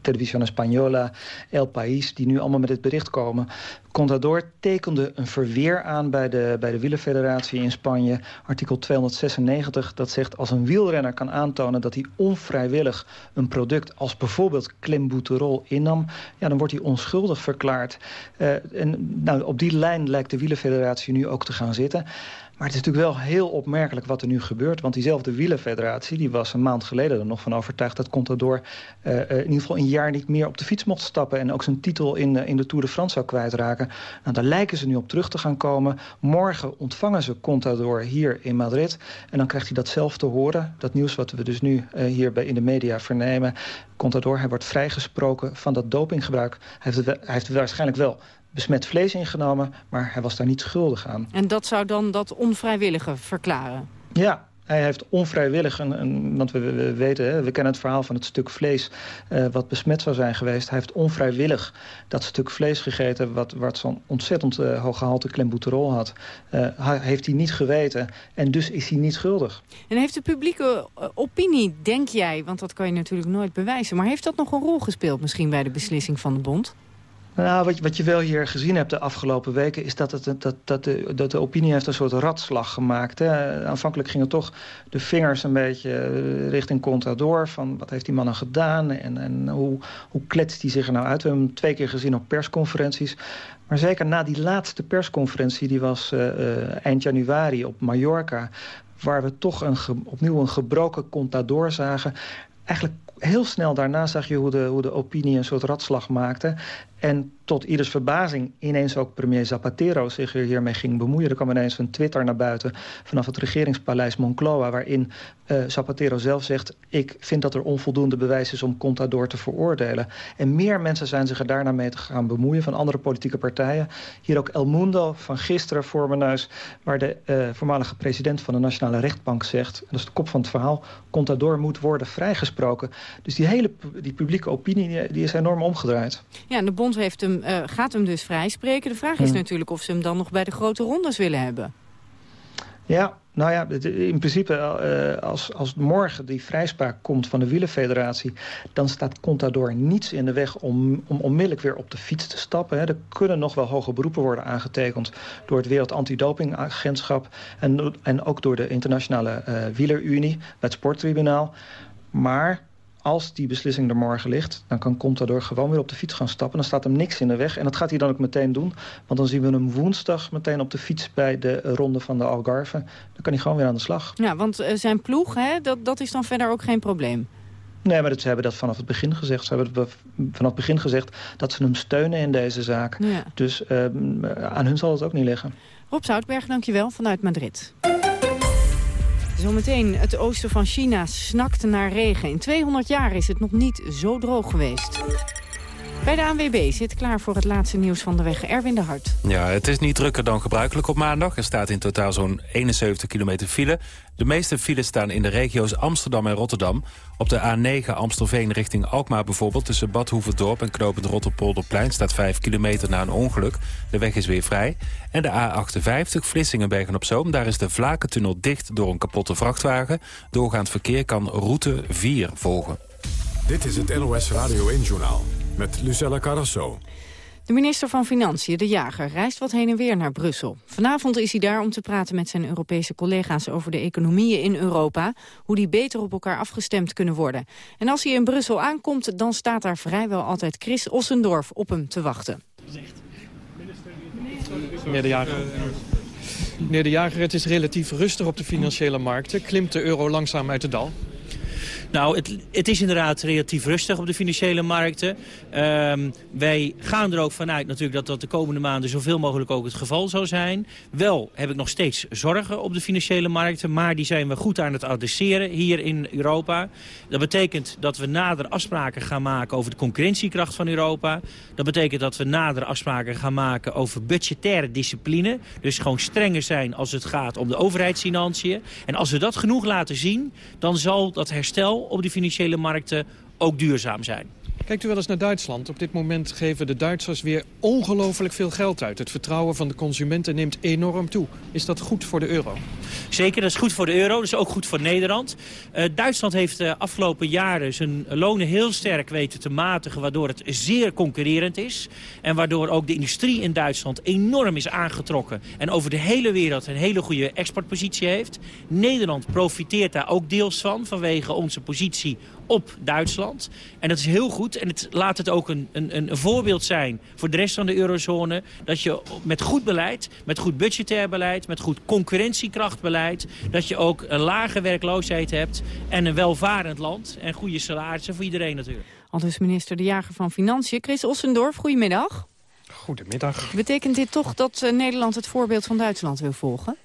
Televisión Española, El País, die nu allemaal met dit bericht komen. Contador tekende een verweer aan bij de, bij de wielerfederatie in Spanje. Artikel 296, dat zegt als een wielrenner kan aantonen... dat hij onvrijwillig een product als bijvoorbeeld klembuterol innam... Ja, dan wordt hij onschuldig verklaard. Uh, en nou, op die lijn lijkt de wielerfederatie nu ook te gaan zitten. Maar het is natuurlijk wel heel opmerkelijk wat er nu gebeurt. Want diezelfde wielerfederatie die was een maand geleden er nog van overtuigd... dat Contador uh, in ieder geval een jaar niet meer op de fiets mocht stappen... en ook zijn titel in, uh, in de Tour de France zou kwijtraken. Nou, daar lijken ze nu op terug te gaan komen. Morgen ontvangen ze Contador hier in Madrid. En dan krijgt hij dat zelf te horen. Dat nieuws wat we dus nu hier bij in de media vernemen. Contador, hij wordt vrijgesproken van dat dopinggebruik. Hij heeft, hij heeft waarschijnlijk wel besmet vlees ingenomen, maar hij was daar niet schuldig aan. En dat zou dan dat onvrijwillige verklaren? Ja, hij heeft onvrijwillig, een, een want we, we, weten, hè, we kennen het verhaal van het stuk vlees uh, wat besmet zou zijn geweest. Hij heeft onvrijwillig dat stuk vlees gegeten wat, wat zo'n ontzettend uh, hoge gehalte klembuterol had. Uh, heeft hij niet geweten en dus is hij niet schuldig. En heeft de publieke opinie, denk jij, want dat kan je natuurlijk nooit bewijzen, maar heeft dat nog een rol gespeeld misschien bij de beslissing van de bond? Nou, wat, wat je wel hier gezien hebt de afgelopen weken... is dat, het, dat, dat, de, dat de opinie heeft een soort ratslag gemaakt. Hè. Aanvankelijk gingen toch de vingers een beetje eh, richting Contador... van wat heeft die man nou gedaan en, en hoe, hoe kletst hij zich er nou uit. We hebben hem twee keer gezien op persconferenties. Maar zeker na die laatste persconferentie, die was uh, uh, eind januari op Mallorca... waar we toch een opnieuw een gebroken Contador zagen... eigenlijk heel snel daarna zag je hoe de, hoe de opinie een soort ratslag maakte. En tot ieders verbazing ineens ook premier Zapatero zich hiermee ging bemoeien. Er kwam ineens een Twitter naar buiten vanaf het regeringspaleis Moncloa... waarin uh, Zapatero zelf zegt... ik vind dat er onvoldoende bewijs is om Contador te veroordelen. En meer mensen zijn zich er daarna mee te gaan bemoeien... van andere politieke partijen. Hier ook El Mundo van gisteren voor mijn neus... waar de uh, voormalige president van de Nationale Rechtbank zegt... dat is de kop van het verhaal... Contador moet worden vrijgesproken. Dus die hele die publieke opinie die is enorm omgedraaid. Ja, de bond heeft hem uh, gaat hem dus vrijspreken. De vraag is hmm. natuurlijk of ze hem dan nog bij de grote rondes willen hebben. Ja, nou ja, in principe uh, als, als morgen die vrijspraak komt van de wielenfederatie... dan staat Contador niets in de weg om, om onmiddellijk weer op de fiets te stappen. Hè. Er kunnen nog wel hoge beroepen worden aangetekend... door het Wereld Antidopingagentschap... en, en ook door de Internationale uh, Wielerunie, het Sporttribunaal. Maar als die beslissing er morgen ligt... dan kan Contador gewoon weer op de fiets gaan stappen. Dan staat hem niks in de weg. En dat gaat hij dan ook meteen doen. Want dan zien we hem woensdag meteen op de fiets... bij de ronde van de Algarve. Dan kan hij gewoon weer aan de slag. Ja, want uh, zijn ploeg, hè, dat, dat is dan verder ook geen probleem. Nee, maar dat, ze hebben dat vanaf het begin gezegd. Ze hebben vanaf het begin gezegd dat ze hem steunen in deze zaak. Ja. Dus uh, aan hun zal het ook niet liggen. Rob Zoutberg, dankjewel vanuit Madrid. Zometeen, het oosten van China snakt naar regen. In 200 jaar is het nog niet zo droog geweest. Bij de ANWB zit klaar voor het laatste nieuws van de weg. Erwin de Hart. Ja, het is niet drukker dan gebruikelijk op maandag. Er staat in totaal zo'n 71 kilometer file. De meeste files staan in de regio's Amsterdam en Rotterdam. Op de A9 Amstelveen richting Alkmaar bijvoorbeeld... tussen Bad Hoeverdorp en Knopend Rotterpolderplein... staat 5 kilometer na een ongeluk. De weg is weer vrij. En de A58 Vlissingen-Bergen-op-Zoom... daar is de Vlakentunnel dicht door een kapotte vrachtwagen. Doorgaand verkeer kan route 4 volgen. Dit is het NOS Radio 1-journaal met Lucella Carrasso. De minister van Financiën, De Jager, reist wat heen en weer naar Brussel. Vanavond is hij daar om te praten met zijn Europese collega's over de economieën in Europa, hoe die beter op elkaar afgestemd kunnen worden. En als hij in Brussel aankomt, dan staat daar vrijwel altijd Chris Ossendorf op hem te wachten. Meneer De Jager. Meneer De Jager, het is relatief rustig op de financiële markten. Klimt de euro langzaam uit het dal? Nou, het, het, is inderdaad relatief rustig op de financiële markten. Um, wij gaan er ook vanuit natuurlijk dat dat de komende maanden zoveel mogelijk ook het geval zou zijn. Wel heb ik nog steeds zorgen op de financiële markten, maar die zijn we goed aan het adresseren hier in Europa. Dat betekent dat we nader afspraken gaan maken over de concurrentiekracht van Europa. Dat betekent dat we nader afspraken gaan maken over budgettaire discipline. Dus gewoon strenger zijn als het gaat om de overheidsfinanciën. En als we dat genoeg laten zien, dan zal dat herstel op de financiële markten ook duurzaam zijn. Kijkt u wel eens naar Duitsland? Op dit moment geven de Duitsers weer ongelooflijk veel geld uit. Het vertrouwen van de consumenten neemt enorm toe. Is dat goed voor de euro? Zeker, dat is goed voor de euro. Dat is ook goed voor Nederland. Uh, Duitsland heeft de afgelopen jaren zijn lonen heel sterk weten te matigen... waardoor het zeer concurrerend is. En waardoor ook de industrie in Duitsland enorm is aangetrokken. En over de hele wereld een hele goede exportpositie heeft. Nederland profiteert daar ook deels van... vanwege onze positie op Duitsland. En dat is heel goed. En het laat het ook een, een, een voorbeeld zijn voor de rest van de eurozone. Dat je met goed beleid, met goed budgetair beleid, met goed concurrentiekrachtbeleid... dat je ook een lage werkloosheid hebt en een welvarend land. En goede salarissen voor iedereen natuurlijk. Al dus minister De Jager van Financiën, Chris Ossendorf. Goedemiddag. Goedemiddag. Betekent dit toch dat eh, Nederland het voorbeeld van Duitsland wil volgen?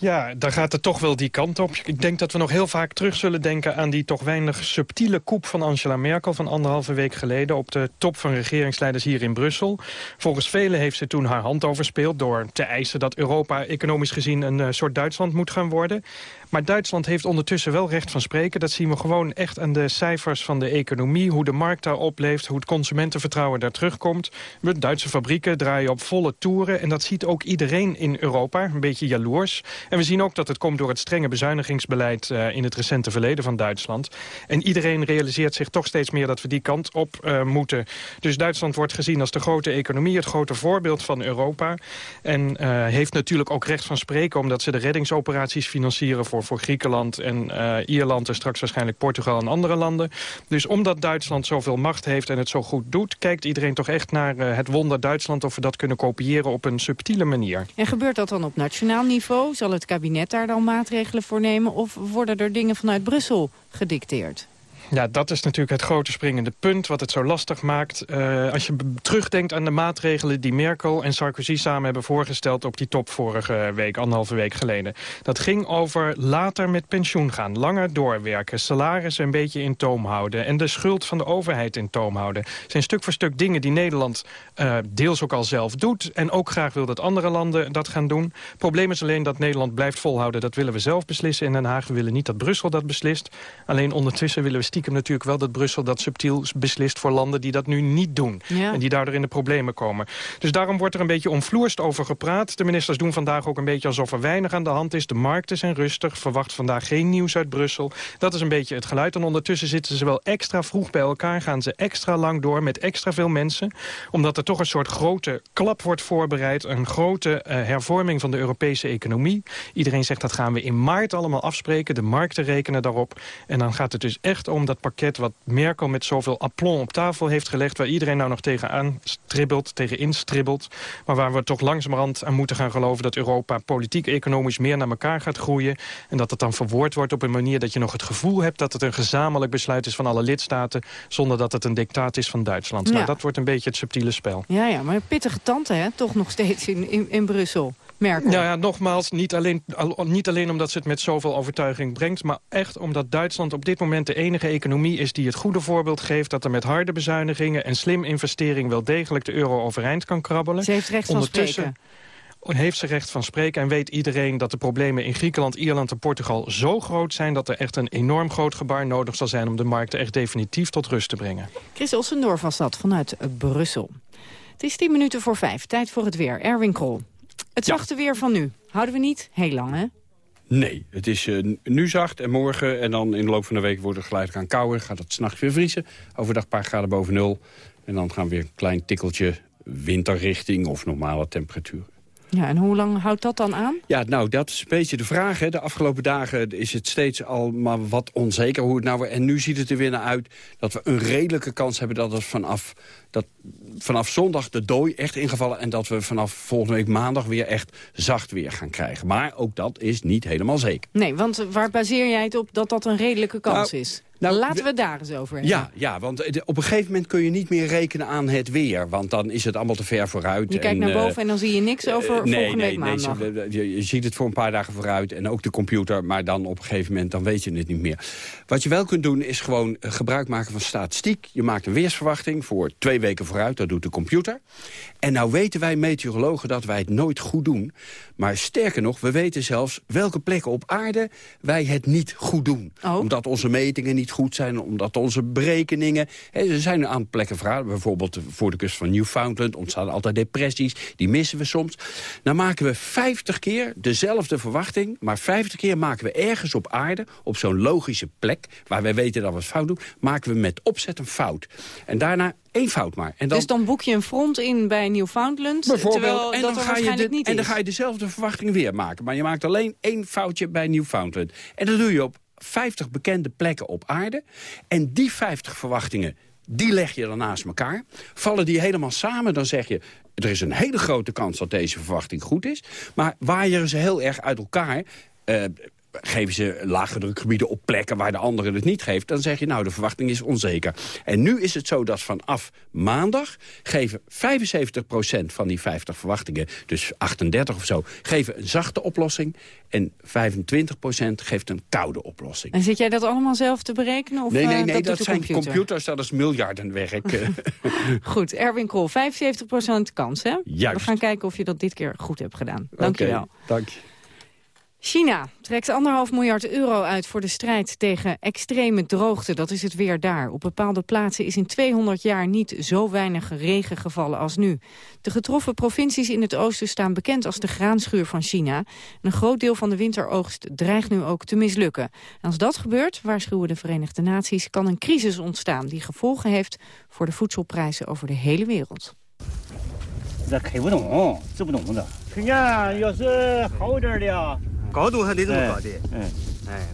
Ja, daar gaat het toch wel die kant op. Ik denk dat we nog heel vaak terug zullen denken aan die toch weinig subtiele koep van Angela Merkel van anderhalve week geleden op de top van regeringsleiders hier in Brussel. Volgens velen heeft ze toen haar hand overspeeld door te eisen dat Europa economisch gezien een eh, soort Duitsland moet gaan worden. Maar Duitsland heeft ondertussen wel recht van spreken. Dat zien we gewoon echt aan de cijfers van de economie. Hoe de markt daar opleeft, hoe het consumentenvertrouwen daar terugkomt. Duitse fabrieken draaien op volle toeren. En dat ziet ook iedereen in Europa, een beetje jaloers. En we zien ook dat het komt door het strenge bezuinigingsbeleid... Uh, in het recente verleden van Duitsland. En iedereen realiseert zich toch steeds meer dat we die kant op uh, moeten. Dus Duitsland wordt gezien als de grote economie, het grote voorbeeld van Europa. En uh, heeft natuurlijk ook recht van spreken... omdat ze de reddingsoperaties financieren voor voor, Griekenland en uh, Ierland... en straks waarschijnlijk Portugal en andere landen. Dus omdat Duitsland zoveel macht heeft en het zo goed doet... kijkt iedereen toch echt naar uh, het wonder Duitsland... of we dat kunnen kopiëren op een subtiele manier. En gebeurt dat dan op nationaal niveau? Zal het kabinet daar dan maatregelen voor nemen? Of worden er dingen vanuit Brussel gedicteerd? Ja, dat is natuurlijk het grote springende punt wat het zo lastig maakt. Uh, als je terugdenkt aan de maatregelen die Merkel en Sarkozy samen hebben voorgesteld op die top vorige week, anderhalve week geleden. Dat ging over later met pensioen gaan, langer doorwerken, salaris een beetje in toom houden en de schuld van de overheid in toom houden. Het zijn stuk voor stuk dingen die Nederland uh, deels ook al zelf doet en ook graag wil dat andere landen dat gaan doen. Het probleem is alleen dat Nederland blijft volhouden. Dat willen we zelf beslissen in Den Haag. We willen niet dat Brussel dat beslist. Alleen ondertussen willen we stiekem natuurlijk wel dat Brussel dat subtiel beslist voor landen die dat nu niet doen. En die daardoor in de problemen komen. Dus daarom wordt er een beetje omvloerst over gepraat. De ministers doen vandaag ook een beetje alsof er weinig aan de hand is. De markten zijn rustig. Verwacht vandaag geen nieuws uit Brussel. Dat is een beetje het geluid. En ondertussen zitten ze wel extra vroeg bij elkaar. Gaan ze extra lang door met extra veel mensen. Omdat er toch een soort grote klap wordt voorbereid. Een grote uh, hervorming van de Europese economie. Iedereen zegt dat gaan we in maart allemaal afspreken. De markten rekenen daarop. En dan gaat het dus echt om dat pakket wat Merkel met zoveel aplomb op tafel heeft gelegd... waar iedereen nou nog tegenaan stribbelt, tegenin stribbelt... maar waar we toch langzamerhand aan moeten gaan geloven... dat Europa politiek-economisch meer naar elkaar gaat groeien... en dat het dan verwoord wordt op een manier dat je nog het gevoel hebt... dat het een gezamenlijk besluit is van alle lidstaten... zonder dat het een dictaat is van Duitsland. Nou, dat wordt een beetje het subtiele spel. Ja, ja maar pittige tante, hè? Toch nog steeds in, in, in Brussel. Merkel. Ja, ja, nogmaals, niet alleen, niet alleen omdat ze het met zoveel overtuiging brengt... maar echt omdat Duitsland op dit moment de enige economie is... die het goede voorbeeld geeft dat er met harde bezuinigingen... en slim investering wel degelijk de euro overeind kan krabbelen. Ze heeft recht van spreken heeft ze recht van spreken en weet iedereen dat de problemen in Griekenland, Ierland en Portugal zo groot zijn dat er echt een enorm groot gebaar nodig zal zijn om de markten echt definitief tot rust te brengen. Chris Ossendorf was dat vanuit Brussel. Het is tien minuten voor vijf. Tijd voor het weer. Erwin Krol. Het zachte weer van nu. Houden we niet heel lang, hè? Nee, het is uh, nu zacht en morgen en dan in de loop van de week wordt het geleidelijk aan kouder. Gaat het s'nachts weer vriezen. Overdag een paar graden boven nul. En dan gaan we weer een klein tikkeltje winterrichting of normale temperatuur. Ja, en hoe lang houdt dat dan aan? Ja, nou, dat is een beetje de vraag. Hè. De afgelopen dagen is het steeds al maar wat onzeker hoe het nou... En nu ziet het er weer naar uit dat we een redelijke kans hebben... dat het vanaf, dat vanaf zondag de dooi echt ingevallen... en dat we vanaf volgende week maandag weer echt zacht weer gaan krijgen. Maar ook dat is niet helemaal zeker. Nee, want waar baseer jij het op dat dat een redelijke kans nou, is? Nou, Laten we het daar eens over hebben. Ja, ja, want eh, op een gegeven moment kun je niet meer rekenen aan het weer. Want dan is het allemaal te ver vooruit. Je kijkt naar boven uh, en dan zie je niks over uh, nee, volgende week maandag. Nee, je, je, ziet het voor een paar dagen vooruit. En ook de computer. Maar dan op een gegeven moment dan weet je het niet meer. Wat je wel kunt doen is gewoon gebruik maken van statistiek. Je maakt een weersverwachting voor twee weken vooruit. Dat doet de computer. En nou weten wij meteorologen dat wij het nooit goed doen. Maar sterker nog, we weten zelfs welke plekken op aarde wij het niet goed doen. Oh. Omdat onze metingen niet goed zijn, omdat onze berekeningen... Hè, er zijn een aantal plekken verhaal, bijvoorbeeld voor de kust van Newfoundland... ontstaan altijd depressies, die missen we soms. Dan maken we 50 keer dezelfde verwachting... maar 50 keer maken we ergens op aarde, op zo'n logische plek... waar wij weten dat we het fout doen, maken we met opzet een fout. En daarna één fout maar. En dan, dus dan boek je een front in bij Newfoundland, bijvoorbeeld, en dan ga je de, niet En dan ga je dezelfde verwachting weer maken. Maar je maakt alleen één foutje bij Newfoundland. En dat doe je op 50 bekende plekken op aarde. En die 50 verwachtingen, die leg je dan naast elkaar. Vallen die helemaal samen, dan zeg je... er is een hele grote kans dat deze verwachting goed is. Maar waaien ze heel erg uit elkaar... Uh, geven ze lage drukgebieden op plekken waar de andere het niet geeft... dan zeg je, nou, de verwachting is onzeker. En nu is het zo dat vanaf maandag geven 75% van die 50 verwachtingen... dus 38 of zo, geven een zachte oplossing... en 25% geeft een koude oplossing. En zit jij dat allemaal zelf te berekenen? Of, nee, nee, nee, dat, dat zijn computer? computers, dat is miljardenwerk. <laughs> <laughs> goed, Erwin Krol, 75% kans, hè? Juist. We gaan kijken of je dat dit keer goed hebt gedaan. Dank je wel. Dank je. China trekt anderhalf miljard euro uit voor de strijd tegen extreme droogte. Dat is het weer daar. Op bepaalde plaatsen is in 200 jaar niet zo weinig regen gevallen als nu. De getroffen provincies in het oosten staan bekend als de graanschuur van China. Een groot deel van de winteroogst dreigt nu ook te mislukken. Als dat gebeurt, waarschuwen de Verenigde Naties, kan een crisis ontstaan... die gevolgen heeft voor de voedselprijzen over de hele wereld. Dat kan niet, dat kan niet. 春天要是好一点的呀，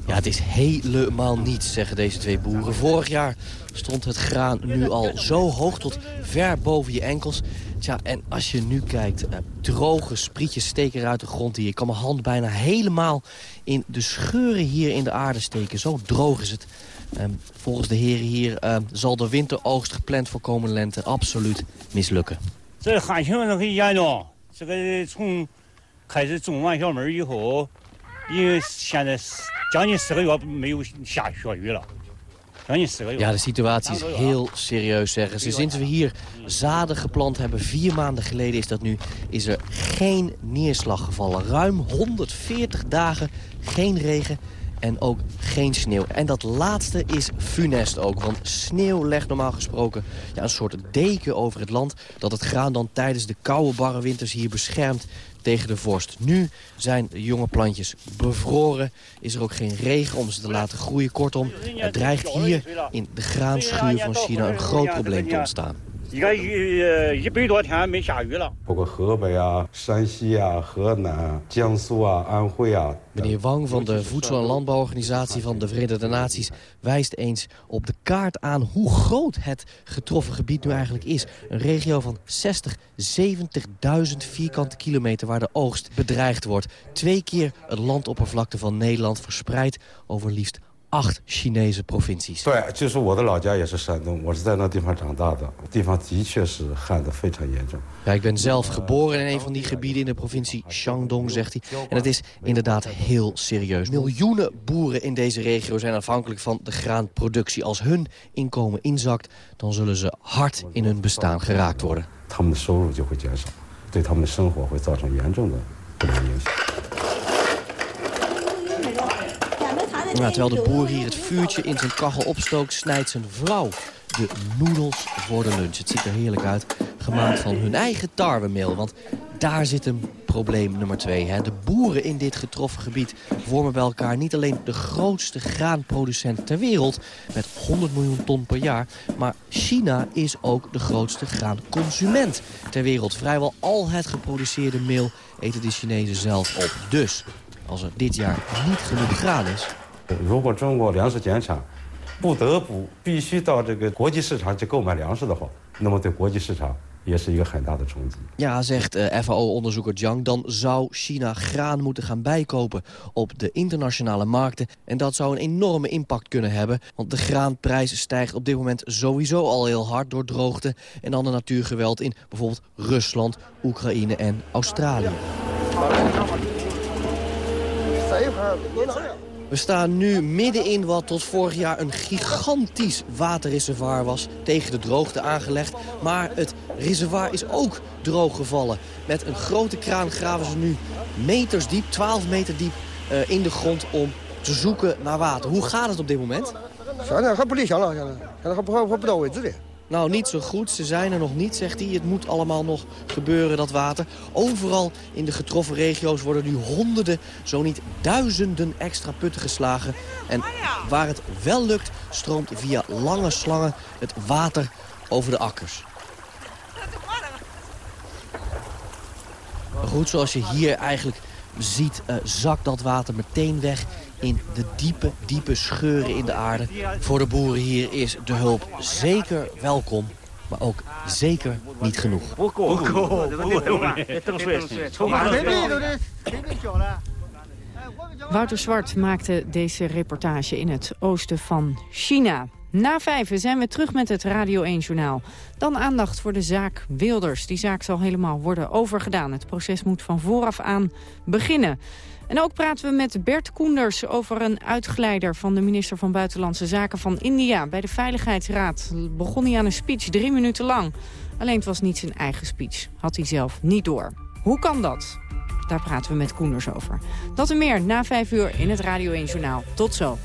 Ja, het is helemaal niets, zeggen deze twee boeren. Vorig jaar stond het graan nu al zo hoog tot ver boven je enkels. Tja, en als je nu kijkt, eh, droge sprietjes steken eruit de grond hier. Ik kan mijn hand bijna helemaal in de scheuren hier in de aarde steken. Zo droog is het. Ehm, volgens de heren hier ehm, zal de winteroogst gepland voor komende lente absoluut mislukken. 这旱情呢可以严重，这个从开始种完小麦以后， 因为现在将近四个月没有下雪雨了。 Ja, de situatie is heel serieus, zeggen ze. Sinds we hier zaden geplant hebben, vier maanden geleden is dat nu... is er geen neerslag gevallen. Ruim 140 dagen geen regen en ook geen sneeuw. En dat laatste is funest ook, want sneeuw legt normaal gesproken... Ja, een soort deken over het land... dat het graan dan tijdens de koude barre winters hier beschermt tegen de vorst. Nu zijn de jonge plantjes bevroren. Is er ook geen regen om ze te laten groeien. Kortom, er dreigt hier in de graanschuur van China een groot probleem te ontstaan. 一个一一百多天没下雨了。包括河北啊、山西啊、河南、江苏啊、安徽啊。 Meneer Wang van de Voedsel- en Landbouworganisatie van de Verenigde Naties wijst eens op de kaart aan hoe groot het getroffen gebied nu eigenlijk is. Een regio van 60, 70.000 vierkante kilometer waar de oogst bedreigd wordt. Twee keer het landoppervlakte van Nederland verspreid over liefst acht Chinese provincies. 对，就是我的老家也是山东，我是在那地方长大的，地方的确是旱得非常严重。 Ja, ik ben zelf geboren in een van die gebieden in de provincie Shandong, zegt hij. En het is inderdaad heel serieus. Miljoenen boeren in deze regio zijn afhankelijk van de graanproductie. Als hun inkomen inzakt, dan zullen ze hard in hun bestaan geraakt worden. 他们的收入就会减少，对他们的生活会造成严重的不良影响。 Nou, terwijl de boer hier het vuurtje in zijn kachel opstookt... snijdt zijn vrouw de noedels voor de lunch. Het ziet er heerlijk uit. Gemaakt van hun eigen tarwemeel. Want daar zit een probleem nummer twee. Hè. De boeren in dit getroffen gebied vormen bij elkaar niet alleen de grootste graanproducent ter wereld... met 100 miljoen ton per jaar. Maar China is ook de grootste graanconsument ter wereld. Vrijwel al het geproduceerde meel eten de Chinezen zelf op. Dus, als er dit jaar niet genoeg graan is... 如果中国粮食减产，不得不必须到这个国际市场去购买粮食的话，那么对国际市场也是一个很大的冲击。 Ja, zegt eh, FAO-onderzoeker Jiang, dan zou China graan moeten gaan bijkopen op de internationale markten. En dat zou een enorme impact kunnen hebben, want de graanprijs stijgt op dit moment sowieso al heel hard door droogte en ander natuurgeweld in bijvoorbeeld Rusland, Oekraïne en Australië. We staan nu midden in wat tot vorig jaar een gigantisch waterreservoir was. Tegen de droogte aangelegd. Maar het reservoir is ook drooggevallen. Met een grote kraan graven ze nu meters diep, 12 meter diep, uh, in de grond om te zoeken naar water. Hoe gaat het op dit moment? Nou, niet zo goed. Ze zijn er nog niet, zegt hij. Het moet allemaal nog gebeuren, dat water. Overal in de getroffen regio's worden nu honderden, zo niet duizenden extra putten geslagen. En waar het wel lukt, stroomt via lange slangen het water over de akkers. Goed, zoals je hier eigenlijk ziet, uh, zakt dat water meteen weg in de diepe, diepe scheuren in de aarde. Voor de boeren hier is de hulp zeker welkom, maar ook zeker niet genoeg. Wouter Zwart maakte deze reportage in het oosten van China. Na vijven zijn we terug met het Radio 1-journaal. Dan aandacht voor de zaak Wilders. Die zaak zal helemaal worden overgedaan. Het proces moet van vooraf aan beginnen. En ook praten we met Bert Koenders over een uitgeleider van de minister van Buitenlandse Zaken van India. Bij de Veiligheidsraad begon hij aan een speech drie minuten lang. Alleen het was niet zijn eigen speech. Had hij zelf niet door. Hoe kan dat? Daar praten we met Koenders over. Dat en meer na vijf uur in het Radio 1 Journaal. Tot zo.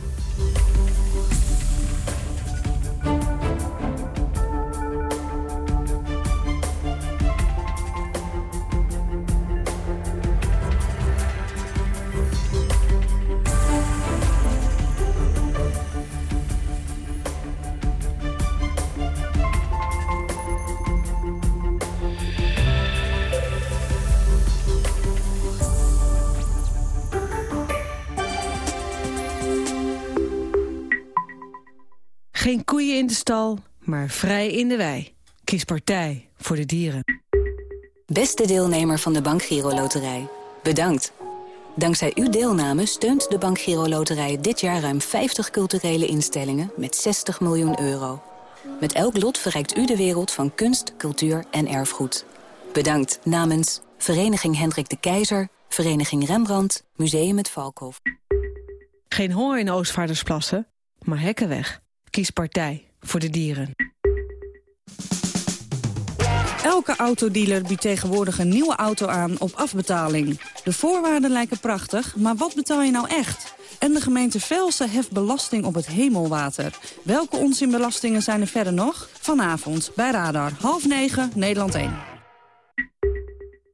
Geen koeien in de stal, maar vrij in de wei. Kies partij voor de dieren. Beste deelnemer van de Bankgiro Loterij, bedankt. Dankzij uw deelname steunt de Bank Giro Loterij dit jaar ruim 50 culturele instellingen met 60 miljoen euro. Met elk lot verrijkt u de wereld van kunst, cultuur en erfgoed. Bedankt namens Vereniging Hendrik de Keizer, Vereniging Rembrandt, Museum het Valkhof. Geen honger in Oostvaardersplassen, maar hekken weg. Kies partij voor de dieren. Elke autodealer biedt tegenwoordig een nieuwe auto aan op afbetaling. De voorwaarden lijken prachtig, maar wat betaal je nou echt? En de gemeente Velsen heft belasting op het hemelwater. Welke onzinbelastingen zijn er verder nog? Vanavond bij Radar, half negen, Nederland 1.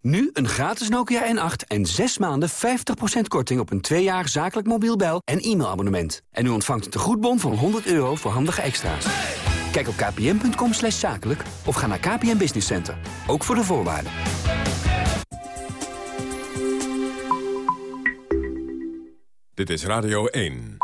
Nu een gratis Nokia N8 en 6 maanden 50% korting op een 2 jaar zakelijk mobiel bel- en e-mailabonnement. En u ontvangt een tegoedbon van 100 euro voor handige extra's. Kijk op kpn.com slash zakelijk of ga naar KPN Business Center. Ook voor de voorwaarden. Dit is Radio 1.